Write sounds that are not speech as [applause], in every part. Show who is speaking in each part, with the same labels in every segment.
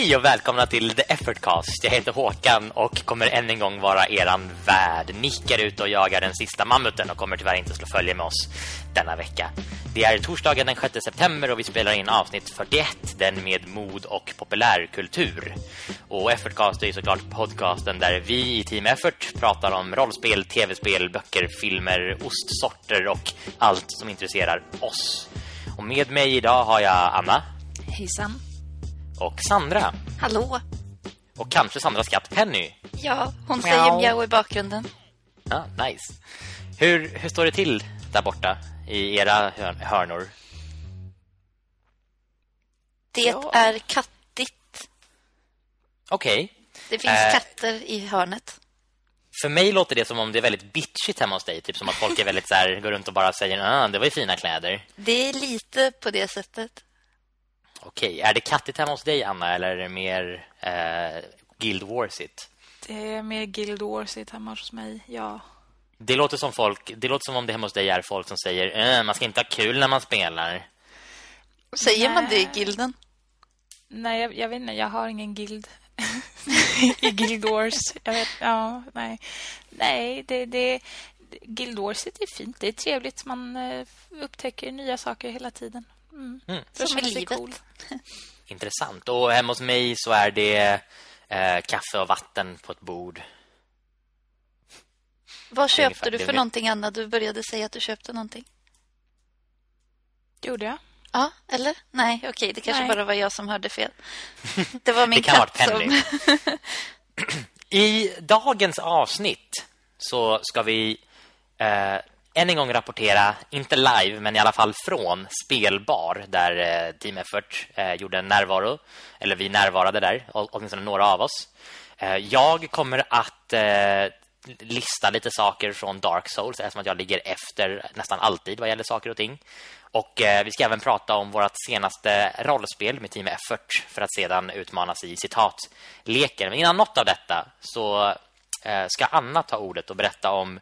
Speaker 1: Hej och välkomna till The Effortcast. Jag heter Håkan och kommer än en gång vara eran värd. Nickar ut och jagar den sista mammuten och kommer tyvärr inte slå följe med oss denna vecka. Det är torsdagen den 6 september och vi spelar in avsnitt 41, den med mod och populärkultur. Och Effortcast är ju såklart podcasten där vi i Team Effort pratar om rollspel, tv-spel, böcker, filmer, ostsorter och allt som intresserar oss. Och med mig idag har jag Anna.
Speaker 2: Hejsan.
Speaker 1: Och Sandra.
Speaker 3: Hallå.
Speaker 1: Och kanske Sandras katt Penny.
Speaker 3: Ja, hon säger mjau i bakgrunden.
Speaker 1: Ja, nice. Hur, hur står det till där borta i era hörnor?
Speaker 3: Det ja. är kattigt.
Speaker 1: Okej. Okay.
Speaker 3: Det finns äh, katter i hörnet.
Speaker 1: För mig låter det som om det är väldigt bitchigt hemma hos dig. Typ som att folk är väldigt så här, går runt och bara säger ah, det var ju fina kläder.
Speaker 3: Det är lite på det sättet.
Speaker 1: Okej, är det kattigt hemma hos dig, Anna? Eller är det mer eh, Guild Warsigt?
Speaker 2: Det är mer Guild Warsigt hemma hos mig, ja.
Speaker 1: Det låter som folk, det låter som om det hemma hos dig är folk som säger äh, man ska inte ha kul när man spelar.
Speaker 3: Säger Nej. man det i gilden?
Speaker 2: Nej, jag, jag vet inte, jag har ingen guild [laughs] i Guild Wars. Jag vet, ja, nej. Nej, det, det Guild Wars är fint. Det är trevligt. Man uh, upptäcker nya saker hela tiden.
Speaker 3: Mm. Mm. Som i livet. Cool. [laughs]
Speaker 1: Intressant. Och hemma hos mig så är det eh, kaffe och vatten på ett bord.
Speaker 3: Vad köpte du för någonting, Anna? Du började säga att du köpte någonting.
Speaker 2: Gjorde jag?
Speaker 3: Ja, eller? Nej, okej. Okay, det kanske Nej. bara var jag som hörde fel. Det var [laughs] min
Speaker 1: det
Speaker 3: katt
Speaker 1: som... [clears throat] I dagens avsnitt så ska vi eh, än en gång rapportera, inte live men i alla fall från Spelbar där eh, Team Effort eh, gjorde en närvaro. Eller vi närvarade där, åtminstone några av oss. Eh, jag kommer att eh, lista lite saker från Dark Souls eftersom att jag ligger efter nästan alltid vad gäller saker och ting. Och eh, vi ska även prata om vårt senaste rollspel med Team Effort för att sedan utmanas i citatleken. Men innan något av detta så eh, ska Anna ta ordet och berätta om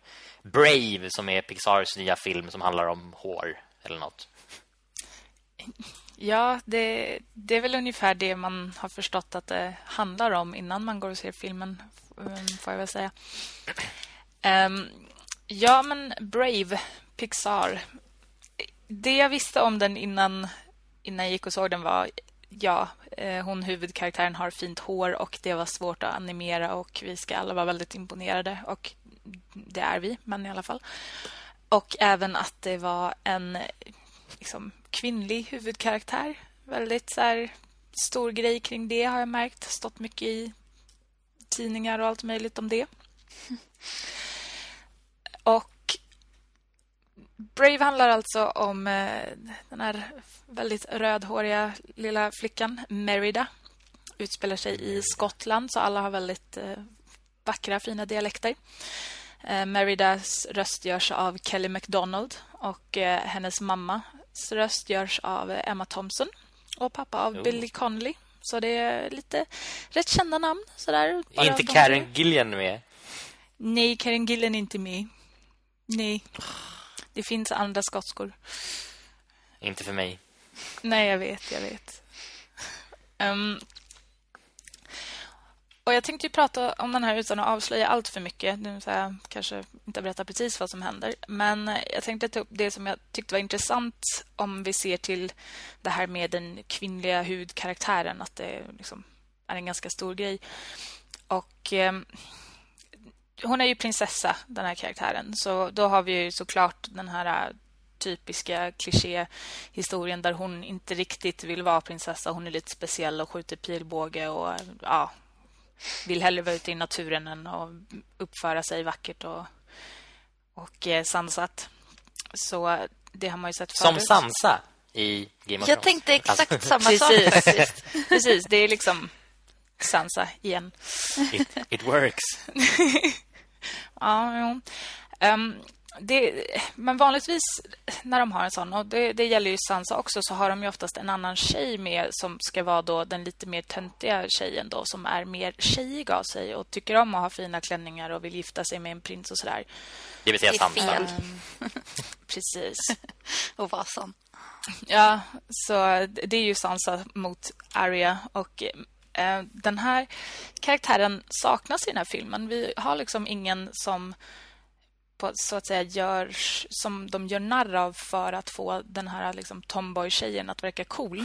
Speaker 1: Brave som är Pixars nya film som handlar om hår eller något.
Speaker 2: Ja, det, det är väl ungefär det man har förstått att det handlar om innan man går och ser filmen, um, får jag väl säga. Um, ja, men Brave, Pixar. Det jag visste om den innan, innan jag gick och såg den var ja, eh, hon huvudkaraktären har fint hår och det var svårt att animera och vi ska alla vara väldigt imponerade och det är vi, men i alla fall. Och även att det var en liksom, kvinnlig huvudkaraktär. Väldigt så här, stor grej kring det har jag märkt. Stått mycket i tidningar och allt möjligt om det. [laughs] Och Brave handlar alltså om eh, den här väldigt rödhåriga lilla flickan Merida. Utspelar sig i Skottland så alla har väldigt eh, vackra, fina dialekter. Eh, Meridas röst görs av Kelly MacDonald och eh, hennes mammas röst görs av Emma Thompson och pappa av oh. Billy Connolly. Så det är lite rätt kända namn. Sådär,
Speaker 1: är inte Karen där. Gillian med?
Speaker 2: Nej, Karen Gillian är inte med. Nej. Det finns andra skotskor.
Speaker 1: Inte för mig.
Speaker 2: Nej, jag vet, jag vet. Um, och jag tänkte prata om den här utan att avslöja allt för mycket. Nu så jag kanske inte berätta precis vad som händer. Men jag tänkte ta upp det som jag tyckte var intressant om vi ser till det här med den kvinnliga hudkaraktären. Att det liksom är en ganska stor grej. Och eh, hon är ju prinsessa, den här karaktären. Så då har vi ju såklart den här typiska klichéhistorien där hon inte riktigt vill vara prinsessa. Hon är lite speciell och skjuter pilbåge och ja, vill hellre vara ute i naturen än att uppföra sig vackert och, och eh, sansat. Så det har man ju sett
Speaker 1: förut. Som Sansa i Game of
Speaker 3: Jag tänkte exakt alltså. samma
Speaker 2: sak. Precis. Precis, det är liksom Sansa igen.
Speaker 1: It, it works. [laughs]
Speaker 2: ja, jo. Um, det, men vanligtvis när de har en sån, och det, det, gäller ju Sansa också, så har de ju oftast en annan tjej med som ska vara då den lite mer töntiga tjejen då, som är mer tjejig av sig och tycker om att ha fina klänningar och vill gifta sig med en prins och sådär.
Speaker 1: Det vill säga Sansa. Um, [laughs]
Speaker 2: precis. [laughs]
Speaker 3: och Vasan.
Speaker 2: Ja, så det är ju Sansa mot Arya och Eh, den här karaktären saknas i den här filmen. Vi har liksom ingen som på, så att säga gör som de gör narr av för att få den här liksom, tomboy-tjejen att verka cool.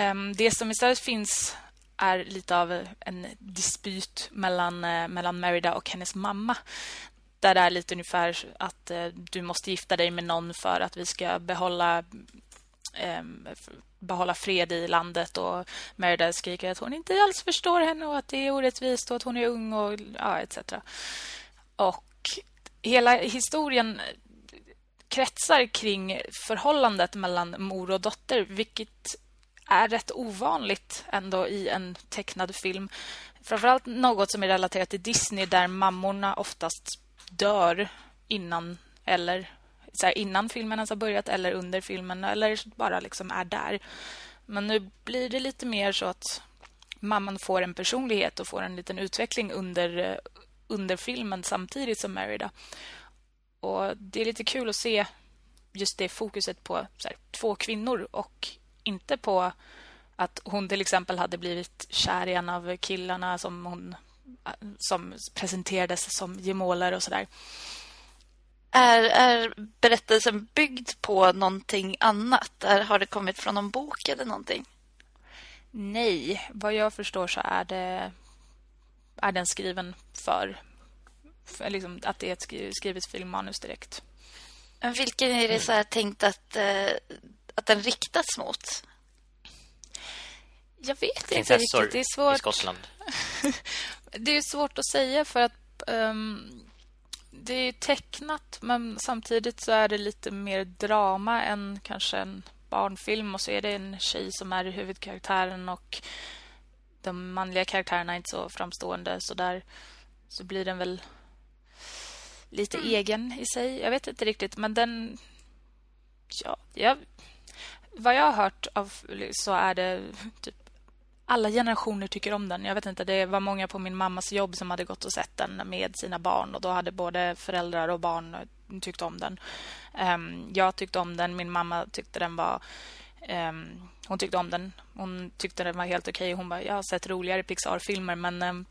Speaker 2: Um, det som istället finns är lite av en dispyt mellan, uh, mellan Merida och hennes mamma. Där det är lite ungefär att uh, du måste gifta dig med någon för att vi ska behålla um, behålla fred i landet och Merida skriker att hon inte alls förstår henne och att det är orättvist och att hon är ung och ja, etc. Och hela historien eh, kretsar kring förhållandet mellan mor och dotter vilket är rätt ovanligt ändå i en tecknad film. Framförallt något som är relaterat till Disney där mammorna oftast dör innan eller så här, innan filmen ens har börjat eller under filmen eller bara liksom är där. Men nu blir det lite mer så att mamman får en personlighet och får en liten utveckling under eh, under filmen samtidigt som Merida. Och det är lite kul att se just det fokuset på här, två kvinnor och inte på att hon till exempel hade blivit kär i en av killarna som hon som presenterades som gemålare och sådär.
Speaker 3: Är, är berättelsen byggd på någonting annat? Är, har det kommit från någon bok eller någonting?
Speaker 2: Nej, vad jag förstår så är det är den skriven för, för liksom, att det är ett skrivet filmmanus direkt.
Speaker 3: Men vilken är det så här tänkt att, eh, att den riktas mot?
Speaker 2: Jag vet inte riktigt. Det är svårt.
Speaker 1: i Skottland. [laughs]
Speaker 2: det är svårt att säga för att um, det är tecknat men samtidigt så är det lite mer drama än kanske en barnfilm och så är det en tjej som är huvudkaraktären och de manliga karaktärerna är inte så framstående så där så blir den väl lite mm. egen i sig. Jag vet inte riktigt, men den ja, jag, vad jag har hört av så är det typ alla generationer tycker om den. Jag vet inte, det var många på min mammas jobb som hade gått och sett den med sina barn och då hade både föräldrar och barn tyckt om den. Um, jag tyckte om den, min mamma tyckte den var um, hon tyckte om den. Hon tyckte den var helt okej. Okay. Hon bara, jag har sett roligare Pixar-filmer men um,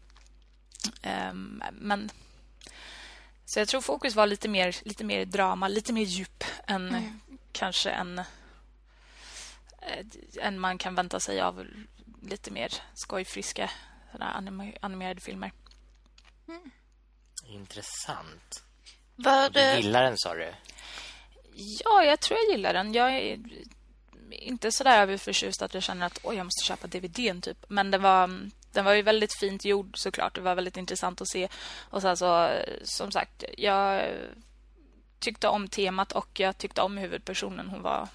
Speaker 2: men så jag tror fokus var lite mer lite mer drama, lite mer djup än mm. kanske en än man kan vänta sig av lite mer skojfriska anim animerade filmer.
Speaker 1: Mm. Intressant.
Speaker 3: Var
Speaker 1: Du gillar den, sa du?
Speaker 2: Ja, jag tror jag gillar den. Jag är inte så där överförtjust att jag känner att oj, jag måste köpa DVDn typ. Men den var den var ju väldigt fint gjord såklart. Det var väldigt intressant att se. Och så alltså, som sagt, jag tyckte om temat och jag tyckte om huvudpersonen. Hon var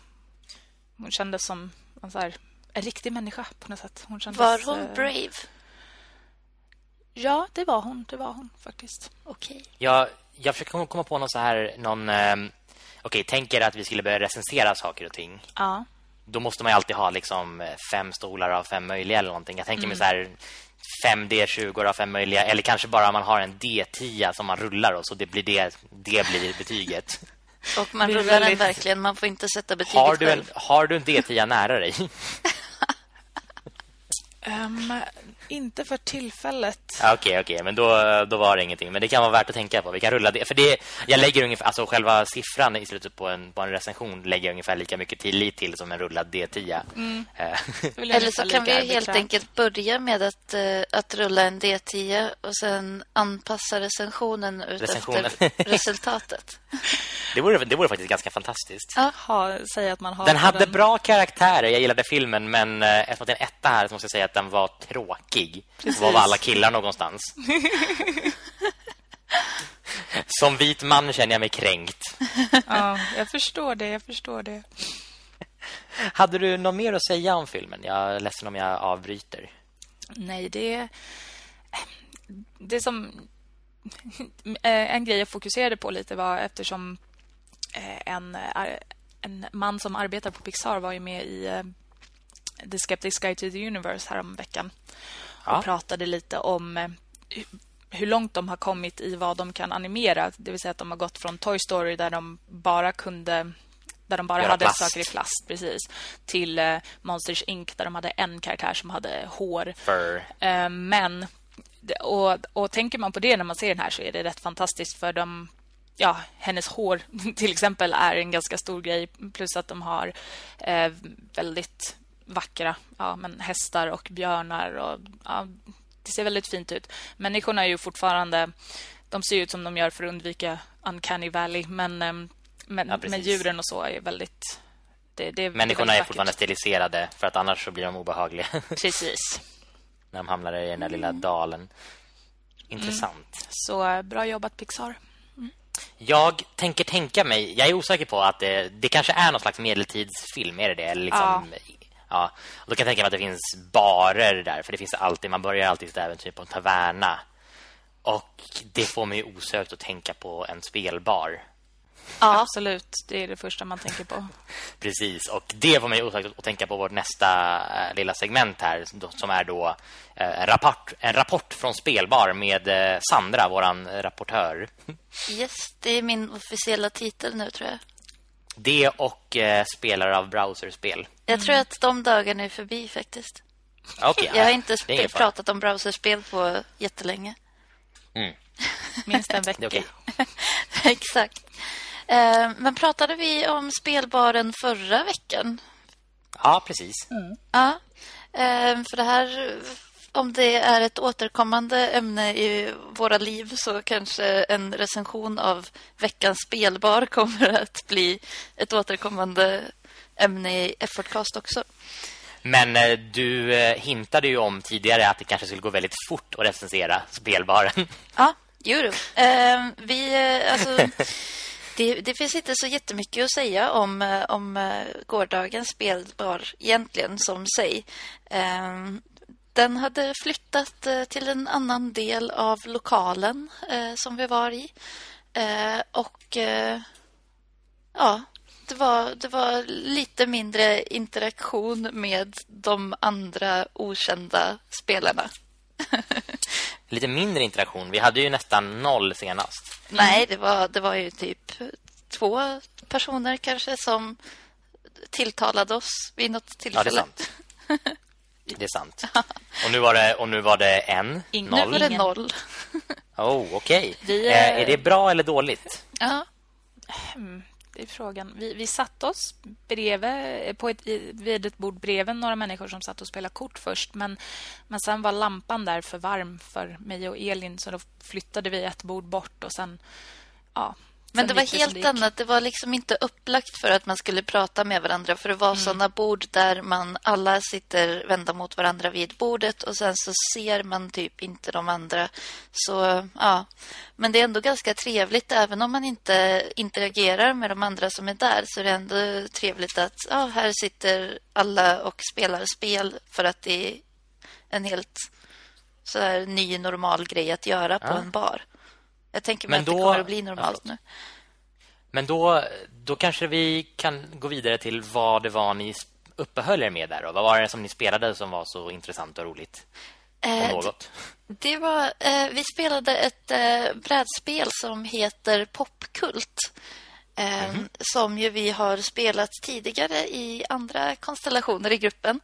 Speaker 2: hon kändes som en så här, en riktig människa på något sätt. Hon kändes,
Speaker 3: var hon eh, brave?
Speaker 2: Ja, det var hon. Det var hon faktiskt.
Speaker 3: Okej. Okay.
Speaker 1: Jag, jag försöker komma på någon så här någon eh, okej, okay, tänker att vi skulle börja recensera saker och ting.
Speaker 2: Ja.
Speaker 1: Då måste man ju alltid ha liksom fem stolar av fem möjliga eller någonting. Jag tänker mm. mig så här 5 D20 av fem möjliga eller kanske bara man har en D10 som man rullar och så det blir det det blir betyget. [laughs]
Speaker 3: Och man rullar väldigt... den verkligen, man får inte sätta betyget
Speaker 1: har du en, Har du en D10 nära dig?
Speaker 2: um, [laughs] inte för tillfället.
Speaker 1: Okej, okej, okay, men då, då var det ingenting. Men det kan vara värt att tänka på. Vi kan rulla det. För det, jag lägger ungefär, alltså själva siffran i slutet på en, på en recension lägger jag ungefär lika mycket tillit till som en rullad D10.
Speaker 3: Mm. Eh. Eller så kan vi helt enkelt börja med att, uh, att rulla en D10 och sen anpassa recensionen ut recensionen. efter [laughs] resultatet.
Speaker 1: Det vore, det vore faktiskt ganska fantastiskt.
Speaker 2: Aha, säga att man har
Speaker 1: den hade den... bra karaktärer. Jag gillade filmen, men uh, eftersom det är en etta här så måste jag säga att den var tråkig Precis. Var var alla killar någonstans? Som vit man känner jag mig kränkt.
Speaker 2: Ja, jag förstår det, jag förstår det.
Speaker 1: Hade du något mer att säga om filmen? Jag är ledsen om jag avbryter.
Speaker 2: Nej, det det som eh, en grej jag fokuserade på lite var eftersom eh, en en man som arbetar på Pixar var ju med i eh, The Skeptic's Guide to the Universe härom veckan ja. och pratade lite om eh, hur långt de har kommit i vad de kan animera. Det vill säga att de har gått från Toy Story där de bara kunde där de bara Göra hade plast. saker i plast, precis. Till uh, Monsters Inc. där de hade en karaktär som hade hår. Uh, men, och, och tänker man på det när man ser den här så är det rätt fantastiskt för de ja, hennes hår [laughs] till exempel är en ganska stor grej. Plus att de har eh, väldigt vackra ja, men hästar och björnar. Och, ja, det ser väldigt fint ut. Människorna är ju fortfarande... De ser ut som de gör för att undvika Uncanny Valley. Men, eh, men, ja, men djuren och så är väldigt...
Speaker 1: Det, det Människorna är fortfarande stiliserade för att annars så blir de obehagliga. [laughs]
Speaker 2: Precis.
Speaker 1: När de hamnar i den där lilla dalen. Intressant. Mm.
Speaker 2: Så bra jobbat Pixar.
Speaker 1: Jag tänker tänka mig, jag är osäker på att det, det kanske är någon slags medeltidsfilm, är det det? Eller liksom, ja. Ja. då kan jag tänka mig att det finns barer där, för det finns alltid, man börjar alltid ett äventyr på en taverna. Och det får mig osökt att tänka på en spelbar.
Speaker 2: Ja, [laughs] absolut. Det är det första man tänker på.
Speaker 1: Precis, och det får mig osökt att tänka på vårt nästa äh, lilla segment här som är då äh, en, rapport, en rapport från Spelbar med äh, Sandra, våran rapportör.
Speaker 3: Yes, det är min officiella titel nu tror jag.
Speaker 1: Det och spelare av browserspel.
Speaker 3: Jag tror att de dagarna är förbi faktiskt. Okay, jag har inte pratat om browserspel på jättelänge.
Speaker 2: Mm. Minst en [laughs] vecka. Okay. [laughs]
Speaker 3: Exakt. Eh, men pratade vi om spelbaren förra veckan?
Speaker 1: Ja, precis.
Speaker 3: Mm. Ja, eh, för det här om det är ett återkommande ämne i våra liv så kanske en recension av veckans spelbar kommer att bli ett återkommande ämne i Effortcast också.
Speaker 1: Men eh, du hintade ju om tidigare att det kanske skulle gå väldigt fort att recensera spelbaren.
Speaker 3: Ja, jo. Eh, vi, alltså, [laughs] det, det, finns inte så jättemycket att säga om, eh, om eh, gårdagens spelbar egentligen som sig. Den hade flyttat eh, till en annan del av lokalen som vi var i. Och ja, det var, det var lite mindre interaktion med de andra okända spelarna. [laughs]
Speaker 1: lite mindre interaktion. Vi hade ju nästan noll senast.
Speaker 3: Nej, det var, det var ju typ två personer kanske som tilltalade oss vid något tillfälle.
Speaker 1: Ja, det är sant. [laughs] Det är sant. [laughs] Och nu var det, och nu var det en,
Speaker 3: Ingen. noll. Nu var det noll. [laughs]
Speaker 1: Oh, okej. [laughs] Okay. Är... är det bra eller dåligt?
Speaker 3: Ja.
Speaker 2: Hmm, det är frågan. Vi, vi satt oss bredvid, på ett, vid ett bord bredvid några människor som satt och spelade kort först. Men, men sen var lampan där för varm för mig och Elin. Så då flyttade vi ett bord bort och sen... Ja,
Speaker 3: men det var helt annat. Det var liksom inte upplagt för att man skulle prata med varandra. För det var mm. sådana bord där man alla sitter vända mot varandra vid bordet. Och sen så ser man typ inte de andra. Så ja. Men det är ändå ganska trevligt. Även om man inte interagerar med de andra som är där. Så är det ändå trevligt att ja, här sitter alla och spelar spel. För att det är en helt så här, ny normal grej att göra på ja. en bar. Jag tänker mig att det kommer att bli normalt nu.
Speaker 1: Men då, då kanske vi kan gå vidare till vad det var ni uppehöll er med där. Då. Vad var det som ni spelade som var så intressant och roligt?
Speaker 3: Eh, något? Det var, eh, vi spelade ett eh, brädspel som heter Popkult. Mm -hmm. Som ju vi har spelat tidigare i andra konstellationer i gruppen.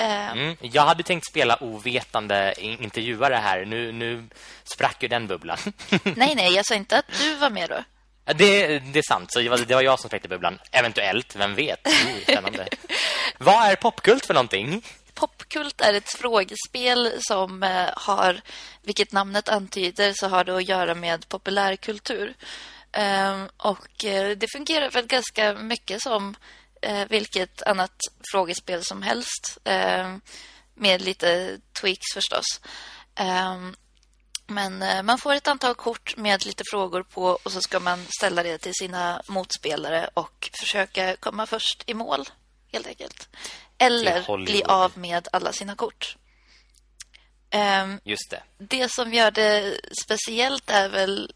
Speaker 1: Eh, mm. Jag hade tänkt spela ovetande intervjuare här. Nu, nu sprack ju den bubblan. [laughs]
Speaker 3: nej, nej, jag sa inte att du var med då.
Speaker 1: Det, det är sant, så det var, det var jag som spräckte bubblan. Eventuellt, vem vet? Spännande. [laughs] Vad är popkult för någonting?
Speaker 3: Popkult är ett frågespel som eh, har, vilket namnet antyder, så har det att göra med populärkultur. Um, och uh, det fungerar väl ganska mycket som uh, vilket annat frågespel som helst. Uh, med lite tweaks förstås. Um, men uh, man får ett antal kort med lite frågor på och så ska man ställa det till sina motspelare och försöka komma först i mål, helt enkelt. Eller bli av med alla sina kort.
Speaker 1: Um, Just det.
Speaker 3: Det som gör det speciellt är väl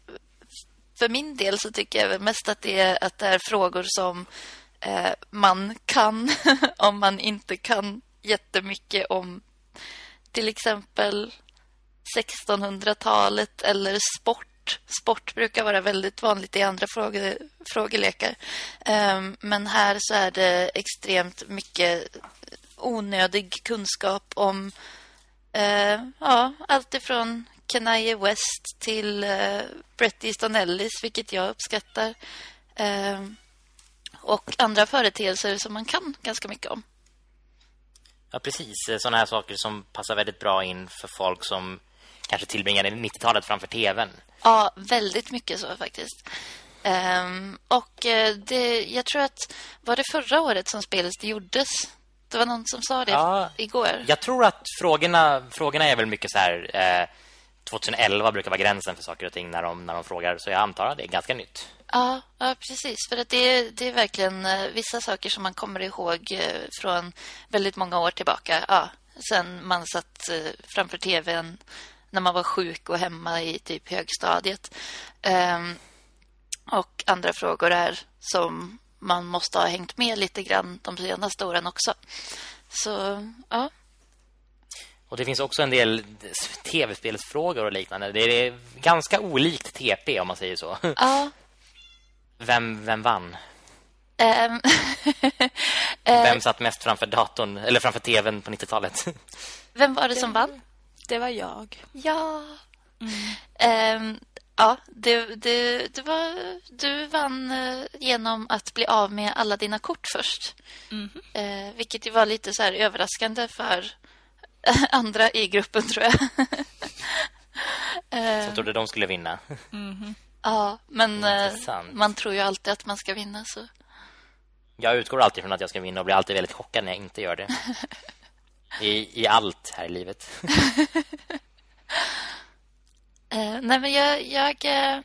Speaker 3: för min del så tycker jag mest att det är att det är frågor som eh, Eh, man kan [laughs] om man inte kan jättemycket om till exempel 1600-talet eller sport sport. Brukar vara väldigt vanligt i andra fråge, frågelekar. Um, men här så är det extremt mycket onödig kunskap om uh, ja, allt ifrån Kanye West till eh, uh, Bret Easton Ellis, vilket jag uppskattar. Ehm, och andra företeelser som man kan ganska mycket om.
Speaker 1: Ja, precis. Sådana här saker som passar väldigt bra in för folk som kanske tillbringade 90-talet framför tvn.
Speaker 3: Ja, väldigt mycket så faktiskt. Um, och uh, det, jag tror att var det förra året som spelet gjordes? Det var någon som sa det ja, igår.
Speaker 1: Jag tror att frågorna, frågorna är väl mycket så här... Eh, 2011 brukar vara gränsen för saker och ting när de, när de frågar. Så jag antar att det är ganska nytt.
Speaker 3: Ja, ja precis. För att det, är, det är verkligen vissa saker som man kommer ihåg från väldigt många år tillbaka. Ja, sen man satt framför tvn när man var sjuk och hemma i typ högstadiet. Um, och andra frågor är som man måste ha hängt med lite grann de senaste åren också. Så, ja.
Speaker 1: Och det finns också en del tv-spelsfrågor och liknande. Det är ganska olikt TP om man säger så.
Speaker 3: Ja.
Speaker 1: Vem, vem vann?
Speaker 3: Um, [laughs]
Speaker 1: vem satt mest framför datorn eller framför tvn på 90-talet? [laughs]
Speaker 3: Vem var det som vann?
Speaker 2: Det var jag.
Speaker 3: Ja. Mm. Um, ja, det, det, det var, du vann uh, genom att bli av med alla dina kort först. Mm. Uh, vilket ju var lite så här överraskande för [laughs] andra i gruppen, tror jag.
Speaker 1: uh, så trodde de skulle vinna.
Speaker 3: Mm. Ja, men man tror ju alltid att man ska vinna. så.
Speaker 1: Jag utgår alltid från att jag ska vinna och blir alltid väldigt chockad när jag inte gör det. [laughs] I, i allt här i livet.
Speaker 3: uh, [laughs] nej, men jag, jag, uh,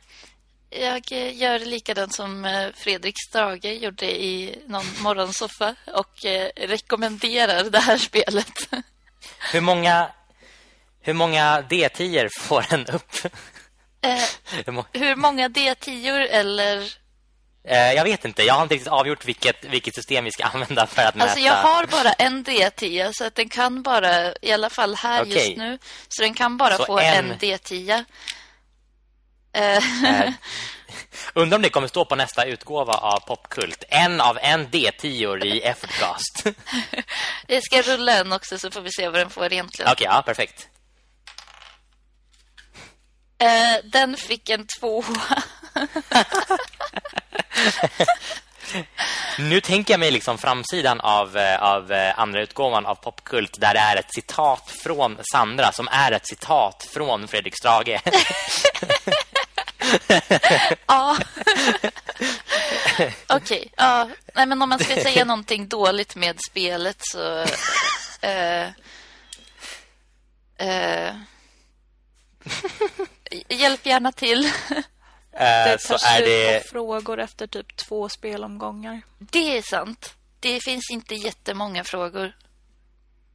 Speaker 3: jag gör likadant som uh, Fredrik Strage gjorde i någon [laughs] morgonsoffa och rekommenderar det här spelet.
Speaker 1: hur många hur många D10 får en upp? [laughs]
Speaker 3: hur många D10 eller
Speaker 1: Eh, jag vet inte, jag har inte riktigt avgjort vilket, vilket system vi ska [laughs] använda för att mäta.
Speaker 3: Alltså jag har bara en D10 så att den kan bara, i alla fall här okay. just nu, så den kan bara så få en, en D10.
Speaker 1: Eh. [laughs] eh. Undrar om det kommer stå på nästa utgåva av Popkult. En av en D10 i Effortcast.
Speaker 3: Jag ska rulla en också så får vi se vad den får egentligen.
Speaker 1: Okej, okay, ja, perfekt.
Speaker 3: Eh, den fick en tvåa. [laughs]
Speaker 1: nu tänker jag mig liksom framsidan av, eh, av eh, andra utgåvan av Popkult där det är ett citat från Sandra som är ett citat från Fredrik Strage. [laughs]
Speaker 3: ja. [laughs] Okej. Okay. Ja. Nej, men om man ska säga någonting dåligt med spelet så... Uh, uh, hjälp gärna till.
Speaker 2: Det tar så är det frågor efter typ två spelomgångar.
Speaker 3: Det är sant. Det finns inte jättemånga frågor.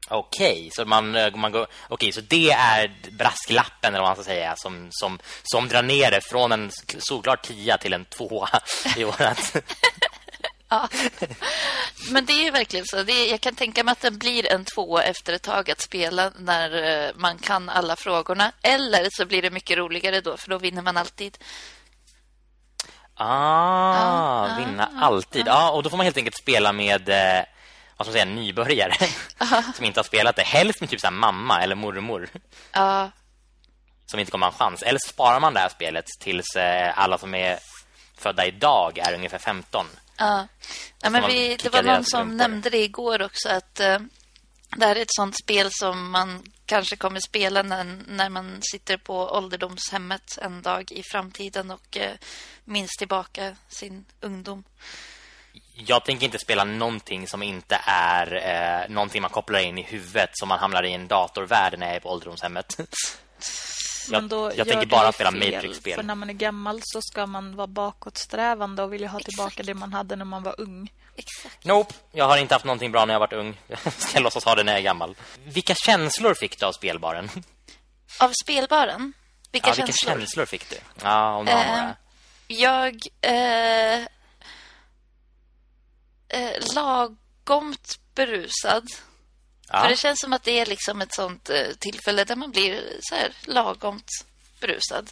Speaker 1: Okej, okay, så man, eh, man går okay, så det är brasklappen eller vad man ska säga som som som drar ner det från en solklar 10 till en 2 i året. [laughs]
Speaker 3: ja. [laughs] Men det är verkligen så. Är, jag kan tänka mig att det blir en 2 efter ett tag att spela när eh, man kan alla frågorna eller så blir det mycket roligare då för då vinner man alltid.
Speaker 1: Ah, ja, vinna ja, alltid. Ja. ja, och då får man helt enkelt spela med eh, vad ska man säga, nybörjare [laughs] som inte har spelat det. Helst med typ så mamma eller mormor.
Speaker 3: Ja.
Speaker 1: Som inte kommer ha en chans. Eller så sparar man det här spelet tills eh, alla som är födda idag är ungefär 15.
Speaker 3: Ja, ja men vi, det var någon som nämnde det igår också att eh, det här är ett sånt spel som man kanske kommer spela när, när man sitter på ålderdomshemmet en dag i framtiden och eh, minns tillbaka sin ungdom.
Speaker 1: Jag tänker inte spela någonting som inte är eh, någonting man kopplar in i huvudet som man hamnar i en datorvärld när jag är på ålderdomshemmet. [laughs]
Speaker 2: Men då jag, jag tänker bara spela Matrix-spel. För när man är gammal så ska man vara bakåtsträvande och vilja ha tillbaka Exakt. det man hade när man var ung.
Speaker 3: Exakt.
Speaker 1: Nope, jag har inte haft någonting bra när jag varit ung. [laughs] Jag ska låtsas ha det när jag är gammal. Vilka känslor fick du av spelbaren?
Speaker 3: Av spelbaren?
Speaker 1: Vilka, ja, känslor? vilka känslor fick du? Ja, om du har några.
Speaker 3: Jag... Eh, eh, lagomt berusad. Ja. För det känns som att det är liksom ett sånt eh, tillfälle där man blir så här lagomt berusad.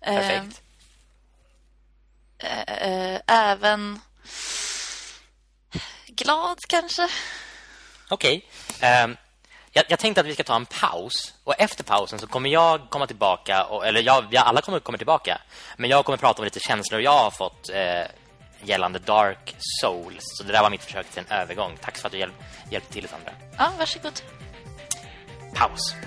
Speaker 1: Perfekt.
Speaker 3: Eh, eh, även glad kanske.
Speaker 1: Okej. Ehm, jag, jag tänkte att vi ska ta en paus. Och efter pausen så kommer jag komma tillbaka. Och, eller jag, vi alla kommer komma tillbaka. Men jag kommer prata om lite känslor jag har fått eh, gällande Dark Souls. Så det där var mitt försök till en övergång. Tack för att du hjälp, hjälpte till, Sandra.
Speaker 3: Ja, varsågod.
Speaker 1: Paus. [laughs]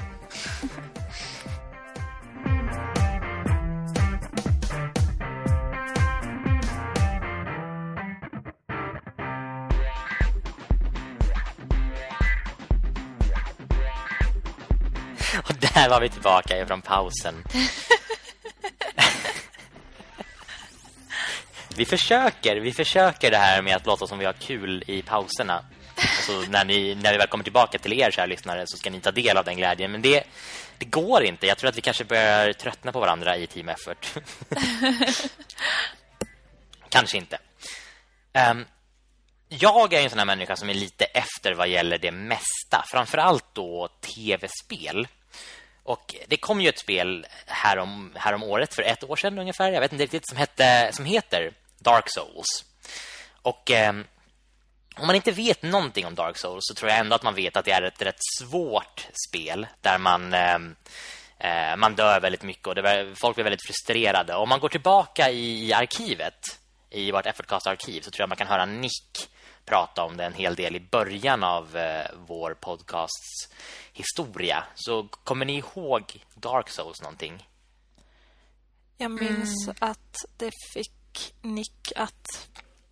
Speaker 1: Och där var vi tillbaka från pausen. [laughs] vi försöker, vi försöker det här med att låta som vi har kul i pauserna. Alltså när, ni, när vi väl kommer tillbaka till er kära lyssnare så ska ni ta del av den glädjen. Men det, det går inte. Jag tror att vi kanske börjar tröttna på varandra i Team Effort. [laughs] kanske inte. Um, jag är en sån här människa som är lite efter vad gäller det mesta. Framförallt då tv-spel. Och det kom ju ett spel här om, här om året för ett år sedan ungefär. Jag vet inte riktigt som, hette, som heter Dark Souls. Och eh, om man inte vet någonting om Dark Souls så tror jag ändå att man vet att det är ett rätt svårt spel där man eh, eh man dör väldigt mycket och det, folk blir väldigt frustrerade. Om man går tillbaka i, i arkivet i vårt Effortcast-arkiv så tror jag man kan höra Nick prata om det en hel del i början av eh, vår podcasts historia. Så kommer ni ihåg Dark Souls någonting?
Speaker 2: Jag minns mm. att det fick Nick att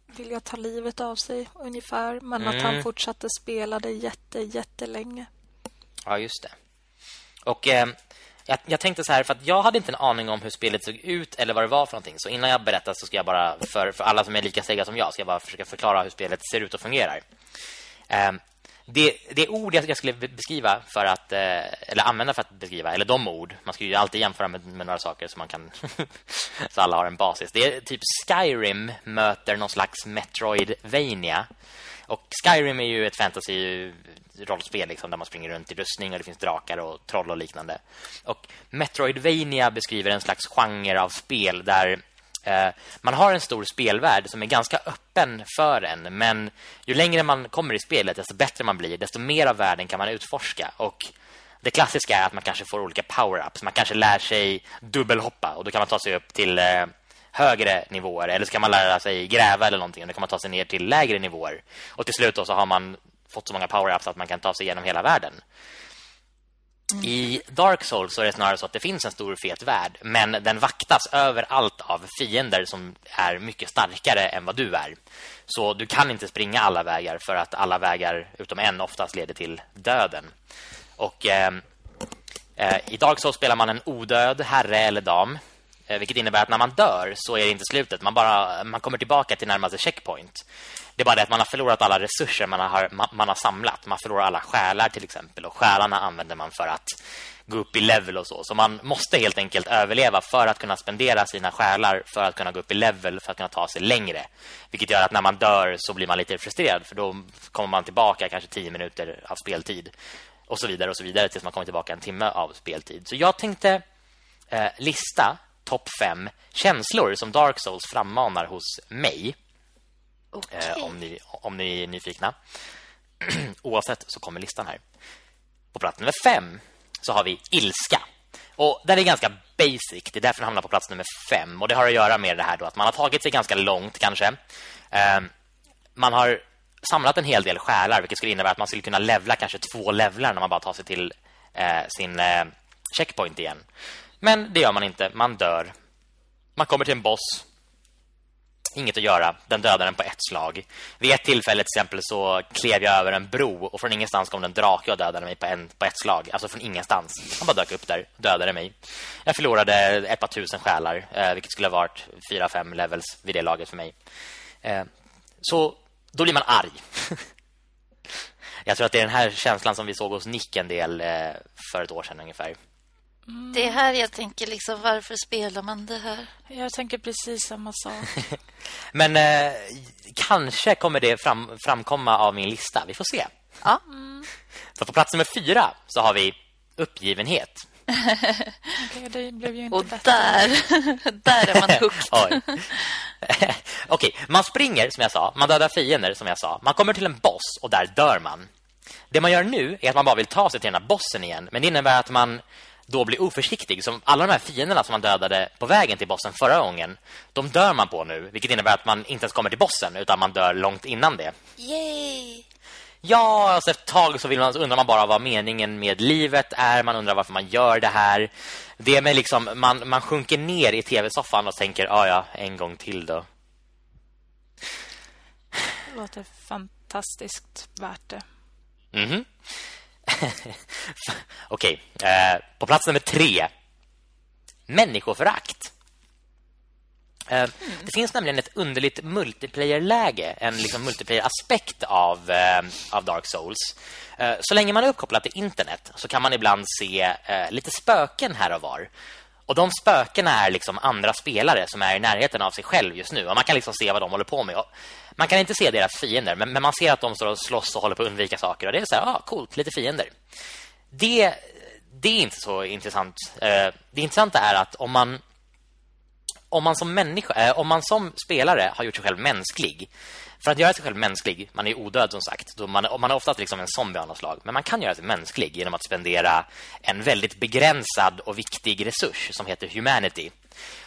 Speaker 2: vilja ta livet av sig ungefär. Men mm. att han mm. fortsatte spela det jätte, jättelänge.
Speaker 1: Ja, just det. Och eh, jag, jag, tänkte så här, för att jag hade inte en aning om hur spelet såg ut eller vad det var för någonting. Så innan jag berättar så ska jag bara, för, för alla som är lika sega som jag, ska jag bara försöka förklara hur spelet ser ut och fungerar. Eh, det, det ord jag, skulle beskriva för att eh, eller använda för att beskriva eller de ord man ska ju alltid jämföra med, med några saker så man kan [laughs] så alla har en basis. Det är typ Skyrim möter någon slags Metroidvania. Och Skyrim är ju ett fantasy rollspel liksom, där man springer runt i rustning och det finns drakar och troll och liknande. Och Metroidvania beskriver en slags genre av spel där Eh, man har en stor spelvärld som är ganska öppen för en, men ju längre man kommer i spelet desto bättre man blir, desto mer av världen kan man utforska och det klassiska är att man kanske får olika power-ups. Man kanske lär sig dubbelhoppa och då kan man ta sig upp till eh, högre nivåer eller så kan man lära sig gräva eller någonting och då kan man ta sig ner till lägre nivåer. Och till slut så har man fått så många power-ups att man kan ta sig igenom hela världen. Mm. I Dark Souls så är det snarare så att det finns en stor fet värld Men den vaktas överallt av fiender som är mycket starkare än vad du är. Så du kan inte springa alla vägar För att alla vägar utom en oftast leder till döden. Och eh, eh, i Dark Souls spelar man en odöd herre eller dam. Eh, vilket innebär att när man dör så är det inte slutet Man, bara, man kommer tillbaka till närmaste checkpoint det är bara det att man har förlorat alla resurser man har, man har samlat. Man förlorar alla själar till exempel. Och själarna använder man för att gå upp i level och så. Så man måste helt enkelt överleva för att kunna spendera sina själar. För att kunna gå upp i level, för att kunna ta sig längre. Vilket gör att när man dör så blir man lite frustrerad. För då kommer man tillbaka kanske tio minuter av speltid. Och så vidare och så vidare tills man kommer tillbaka en timme av speltid. Så jag tänkte eh, lista topp fem känslor som Dark Souls frammanar hos mig. Okay. Eh, om, ni, om ni är nyfikna. [clears throat] Oavsett så kommer listan här. På plats nummer fem så har vi ilska. Och den är ganska basic. Det är därför den hamnar på plats nummer fem. Och det har att göra med det här då att man har tagit sig ganska långt kanske. Eh, man har samlat en hel del själar vilket skulle innebära att man skulle kunna levla kanske två levlar när man bara tar sig till eh, sin eh, checkpoint igen. Men det gör man inte. Man dör. Man kommer till en boss. Inget att göra, den dödar den på ett slag. Vid ett tillfälle till exempel så klev jag över en bro Och från ingenstans kom den drake och dödade mig på, en, på ett slag. Alltså från ingenstans. Han bara dök upp där, och dödade mig. Jag förlorade ett par tusen själar eh, Vilket skulle ha varit fyra, fem levels vid det laget för mig. Eh, Så då blir man arg. [laughs] Jag tror att det är den här känslan som vi såg hos Nick en del eh, För ett år sedan ungefär.
Speaker 3: Mm. Det är här jag tänker liksom, varför spelar man det här?
Speaker 2: Jag tänker precis samma sak. [laughs]
Speaker 1: Men eh, kanske kommer det fram, framkomma av min lista. Vi får se.
Speaker 3: Ja. Mm.
Speaker 1: Så på plats nummer fyra så har vi uppgivenhet. [laughs]
Speaker 2: okay, det blev ju inte
Speaker 3: Och
Speaker 2: bättre.
Speaker 3: där, [laughs] där är man hooked.
Speaker 1: Okej, man springer som jag sa, man dödar fiender som jag sa. Man kommer till en boss och där dör man. Det man gör nu är att man bara vill ta sig till den här bossen igen, men det innebär att man då blir oförsiktig. Som alla de här fienderna som man dödade på vägen till bossen förra gången, de dör man på nu, vilket innebär att man inte ens kommer till bossen utan man dör långt innan det.
Speaker 3: Yay!
Speaker 1: Ja, alltså ett tag så vill man, undrar man bara vad meningen med livet är. Man undrar varför man gör det här. Det är med liksom, man, man sjunker ner i tv-soffan och tänker, ja ja, en gång till då.
Speaker 2: Det låter fantastiskt värt det.
Speaker 1: Mhm. [laughs] Okej, eh, på plats nummer tre. Människoförakt. Eh, Det finns nämligen ett underligt multiplayer-läge, en liksom multiplayer-aspekt av, eh, av Dark Souls. Eh, så länge man är uppkopplad till internet så kan man ibland se eh, lite spöken här och var. Och de spökena är liksom andra spelare som är i närheten av sig själv just nu. Och man kan liksom se vad de håller på med. Man kan inte se deras fiender, men, men man ser att de står och slåss och håller på att undvika saker. Och det är så här, ah, coolt, lite fiender. Det, det är inte så intressant. Eh, det intressanta är att om man om man som människa, eh, om man som spelare har gjort sig själv mänsklig. För att göra sig själv mänsklig, man är odöd som sagt. Då man, man är oftast liksom en zombie av något slag. Men man kan göra sig mänsklig genom att spendera en väldigt begränsad och viktig resurs som heter humanity.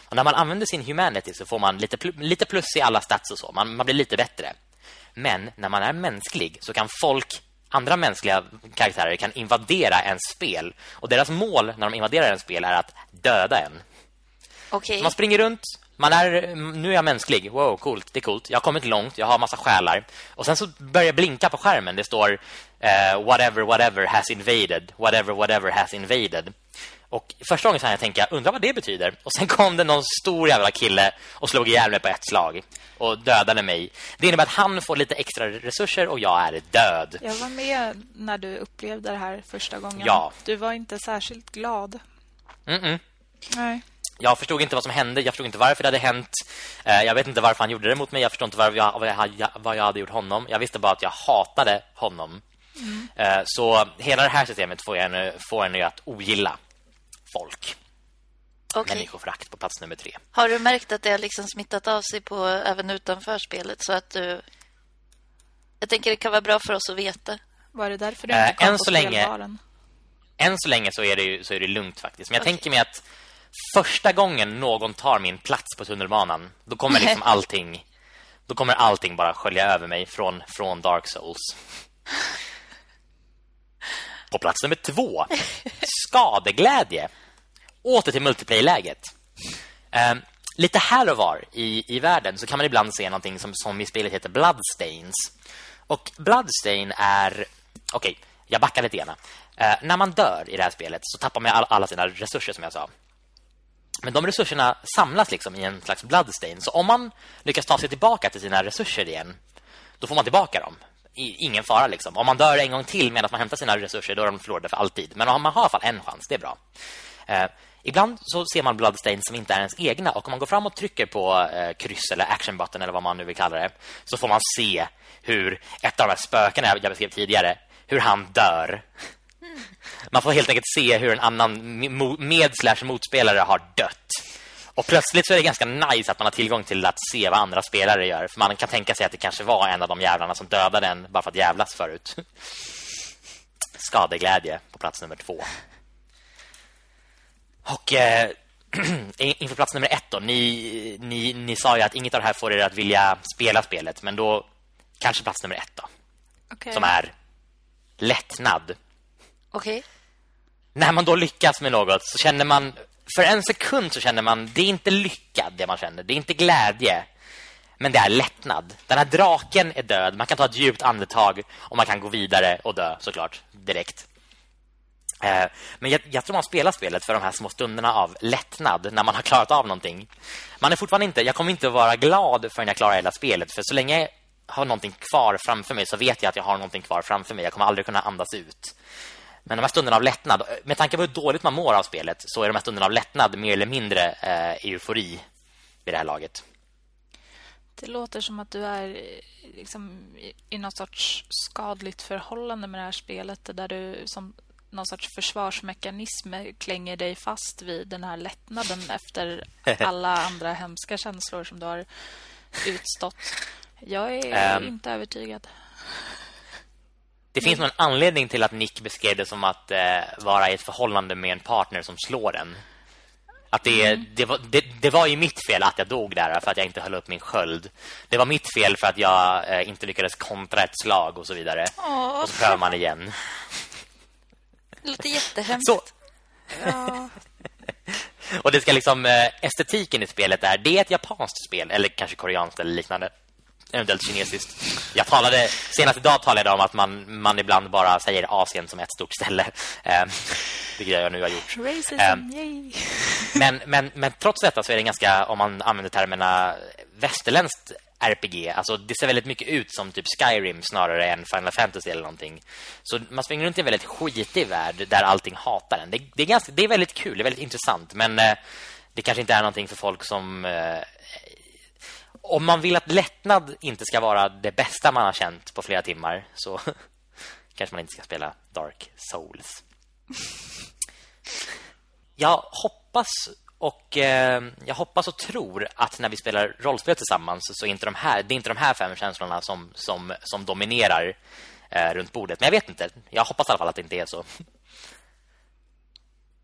Speaker 1: Och när man använder sin humanity så får man lite, lite plus i alla stats och så. Man, man blir lite bättre. Men när man är mänsklig så kan folk, andra mänskliga karaktärer kan invadera en spel. Och deras mål när de invaderar en spel är att döda en.
Speaker 3: Okej.
Speaker 1: Man springer runt, man är, nu är jag mänsklig. Wow, coolt, det är coolt. Jag har kommit långt, jag har massa själar. Och sen så börjar blinka på skärmen. Det står eh, whatever, whatever has invaded. Whatever, whatever has invaded. Och första gången så jag tänka, undrar vad det betyder. Och sen kom det någon stor jävla kille och slog ihjäl mig på ett slag. Och dödade mig. Det innebär att han får lite extra resurser och jag är död.
Speaker 2: Jag var med när du upplevde det här första gången.
Speaker 1: Ja.
Speaker 2: Du var inte särskilt glad.
Speaker 1: Mm -mm.
Speaker 2: Nej.
Speaker 1: Jag förstod inte vad som hände. Jag förstod inte varför det hade hänt. Eh, Jag vet inte varför han gjorde det mot mig. Jag förstod inte varför jag, vad, jag, hade- vad jag hade gjort honom. Jag visste bara att jag hatade honom. Eh, Så hela det här systemet får en, eh, får en att ogilla folk.
Speaker 3: Okej.
Speaker 1: Människoförakt på plats nummer tre.
Speaker 3: Har du märkt att det har liksom smittat av sig på även utanför spelet så att du... Jag tänker det kan vara bra för oss att veta.
Speaker 2: Var det därför du
Speaker 1: Eh,
Speaker 2: inte kom
Speaker 1: än
Speaker 2: på
Speaker 1: så länge-? Än så länge så är det, ju- så är det lugnt faktiskt. Men jag
Speaker 3: Okej.
Speaker 1: tänker mig att första gången någon tar min plats på tunnelbanan, då kommer liksom [laughs] allting då kommer allting bara skölja över mig från, från Dark Souls. På plats nummer två. [laughs] Skadeglädje. Åter till multiplayer-läget. Eh, lite här och var i, i världen så kan man ibland se någonting som, som i spelet heter Bloodstains. Och Bloodstain är... Okej, jag backar lite grann. Eh, när man dör i det här spelet så tappar man all, alla sina resurser som jag sa. Men de resurserna samlas liksom i en slags bloodstain. Så om man lyckas ta sig tillbaka till sina resurser igen, då får man tillbaka dem. I, ingen fara liksom. Om man dör en gång till medan man hämtar sina resurser, då är de förlorade för alltid. Men om man har i alla fall en chans, det är bra. Eh, ibland så ser man bloodstains som inte är ens egna. Och om man går fram och trycker på eh, kryss eller action button eller vad man nu vill kalla det, så får man se hur ett av de här spökena jag beskrev tidigare, hur han dör. Man får helt enkelt se hur en annan med slash motspelare har dött. Och plötsligt så är det ganska nice att man har tillgång till att se vad andra spelare gör. För man kan tänka sig att det kanske var en av de jävlarna som dödade en bara för att jävlas förut. Skadeglädje på plats nummer två. Och eh, [clears throat] inför plats nummer ett då. Ni, ni, ni sa ju att inget av det här får er att vilja spela spelet. Men då kanske plats nummer ett då.
Speaker 2: Okej.
Speaker 1: Som är lättnad.
Speaker 3: Okej.
Speaker 1: när man då lyckas med något så känner man för en sekund så känner man det är inte lyckad det man känner. Det är inte glädje. Men det är lättnad. Den här draken är död. Man kan ta ett djupt andetag och man kan gå vidare och dö såklart direkt. Eh, men jag, jag tror man spelar spelet för de här små stunderna av lättnad när man har klarat av någonting. Man är fortfarande inte, jag kommer inte att vara glad förrän jag klarar hela spelet för så länge jag har någonting kvar framför mig så vet jag att jag har någonting kvar framför mig. Jag kommer aldrig kunna andas ut. Men de här stunderna av lättnad, med tanke på hur dåligt man mår av spelet så är de här stunderna av lättnad mer eller mindre eh, eufori vid det här laget.
Speaker 2: Det låter som att du är eh, liksom, i något sorts skadligt förhållande med det här spelet där du som någon sorts försvarsmekanism klänger dig fast vid den här lättnaden [laughs] efter alla andra hemska känslor som du har utstått. Jag är um, inte övertygad.
Speaker 1: Det finns någon anledning till att Nick beskrev det som att eh, vara i ett förhållande med en partner som slår en. Att det, mm. det, var, det, det, var ju mitt fel att jag dog där för att jag inte höll upp min sköld. Det var mitt fel för att jag eh, inte lyckades kontra ett slag och så vidare. Åh. Och så prövar man igen.
Speaker 3: Det låter jättehemskt. Så. Ja. [laughs]
Speaker 1: och det ska liksom eh, estetiken i spelet är det är ett japanskt spel eller kanske koreanskt eller liknande eventuellt kinesiskt. Jag talade senast idag talade jag om att man, man ibland bara säger Asien som ett stort ställe. Eh, vilket jag nu har gjort.
Speaker 2: Racism, eh, [laughs]
Speaker 1: men, men, men trots detta så är det ganska, om man använder termerna västerländskt RPG. Alltså det ser väldigt mycket ut som typ Skyrim snarare än Final Fantasy eller någonting. Så man springer runt i en väldigt skitig värld där allting hatar en. Det, det, är, ganska, det är väldigt kul, det är väldigt intressant. Men eh, det kanske inte är någonting för folk som eh, om man vill att lättnad inte ska vara det bästa man har känt på flera timmar så [laughs] kanske man inte ska spela Dark Souls. Jag hoppas och eh, jag hoppas och tror att när vi spelar rollspel tillsammans så är inte de här det är inte de här fem känslorna som som som dominerar eh, runt bordet. Men jag vet inte. Jag hoppas i alla fall att det inte är så.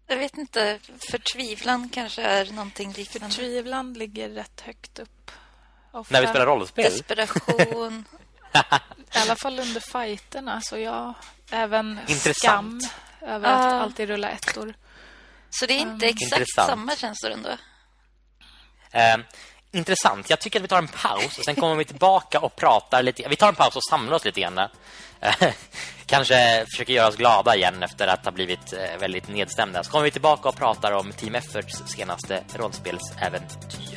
Speaker 3: Jag vet inte, förtvivlan kanske är någonting liknande.
Speaker 2: Förtvivlan ligger rätt högt upp.
Speaker 1: När vi spelar rollspel?
Speaker 3: Desperation. [laughs]
Speaker 2: I alla fall under fighterna. Så jag även Intressant. skam över att uh. alltid rulla ettor.
Speaker 3: Så det är inte um. exakt Intressant. samma känslor ändå?
Speaker 1: Uh, intressant. Jag tycker att vi tar en paus och sen kommer vi tillbaka och pratar lite. Vi tar en paus och samlar oss lite grann. Uh, [laughs] kanske försöker göra oss glada igen efter att ha blivit eh, väldigt nedstämda. Så kommer vi tillbaka och pratar om Team Efforts senaste rollspelsäventyr.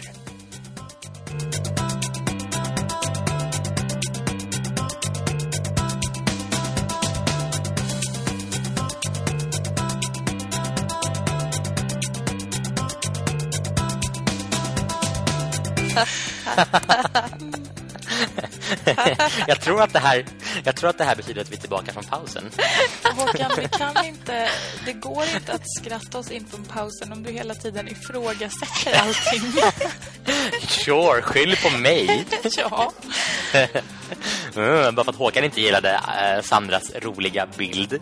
Speaker 1: [laughs] jag tror att det här jag tror att det här betyder att vi är tillbaka från pausen.
Speaker 2: Håkan, vi kan inte det går inte att skratta oss in från pausen om du hela tiden ifrågasätter allting.
Speaker 1: Sure, skyll på mig. [laughs]
Speaker 2: ja. [laughs]
Speaker 1: Mm, bara för att Håkan inte gillade äh, Sandras roliga bild.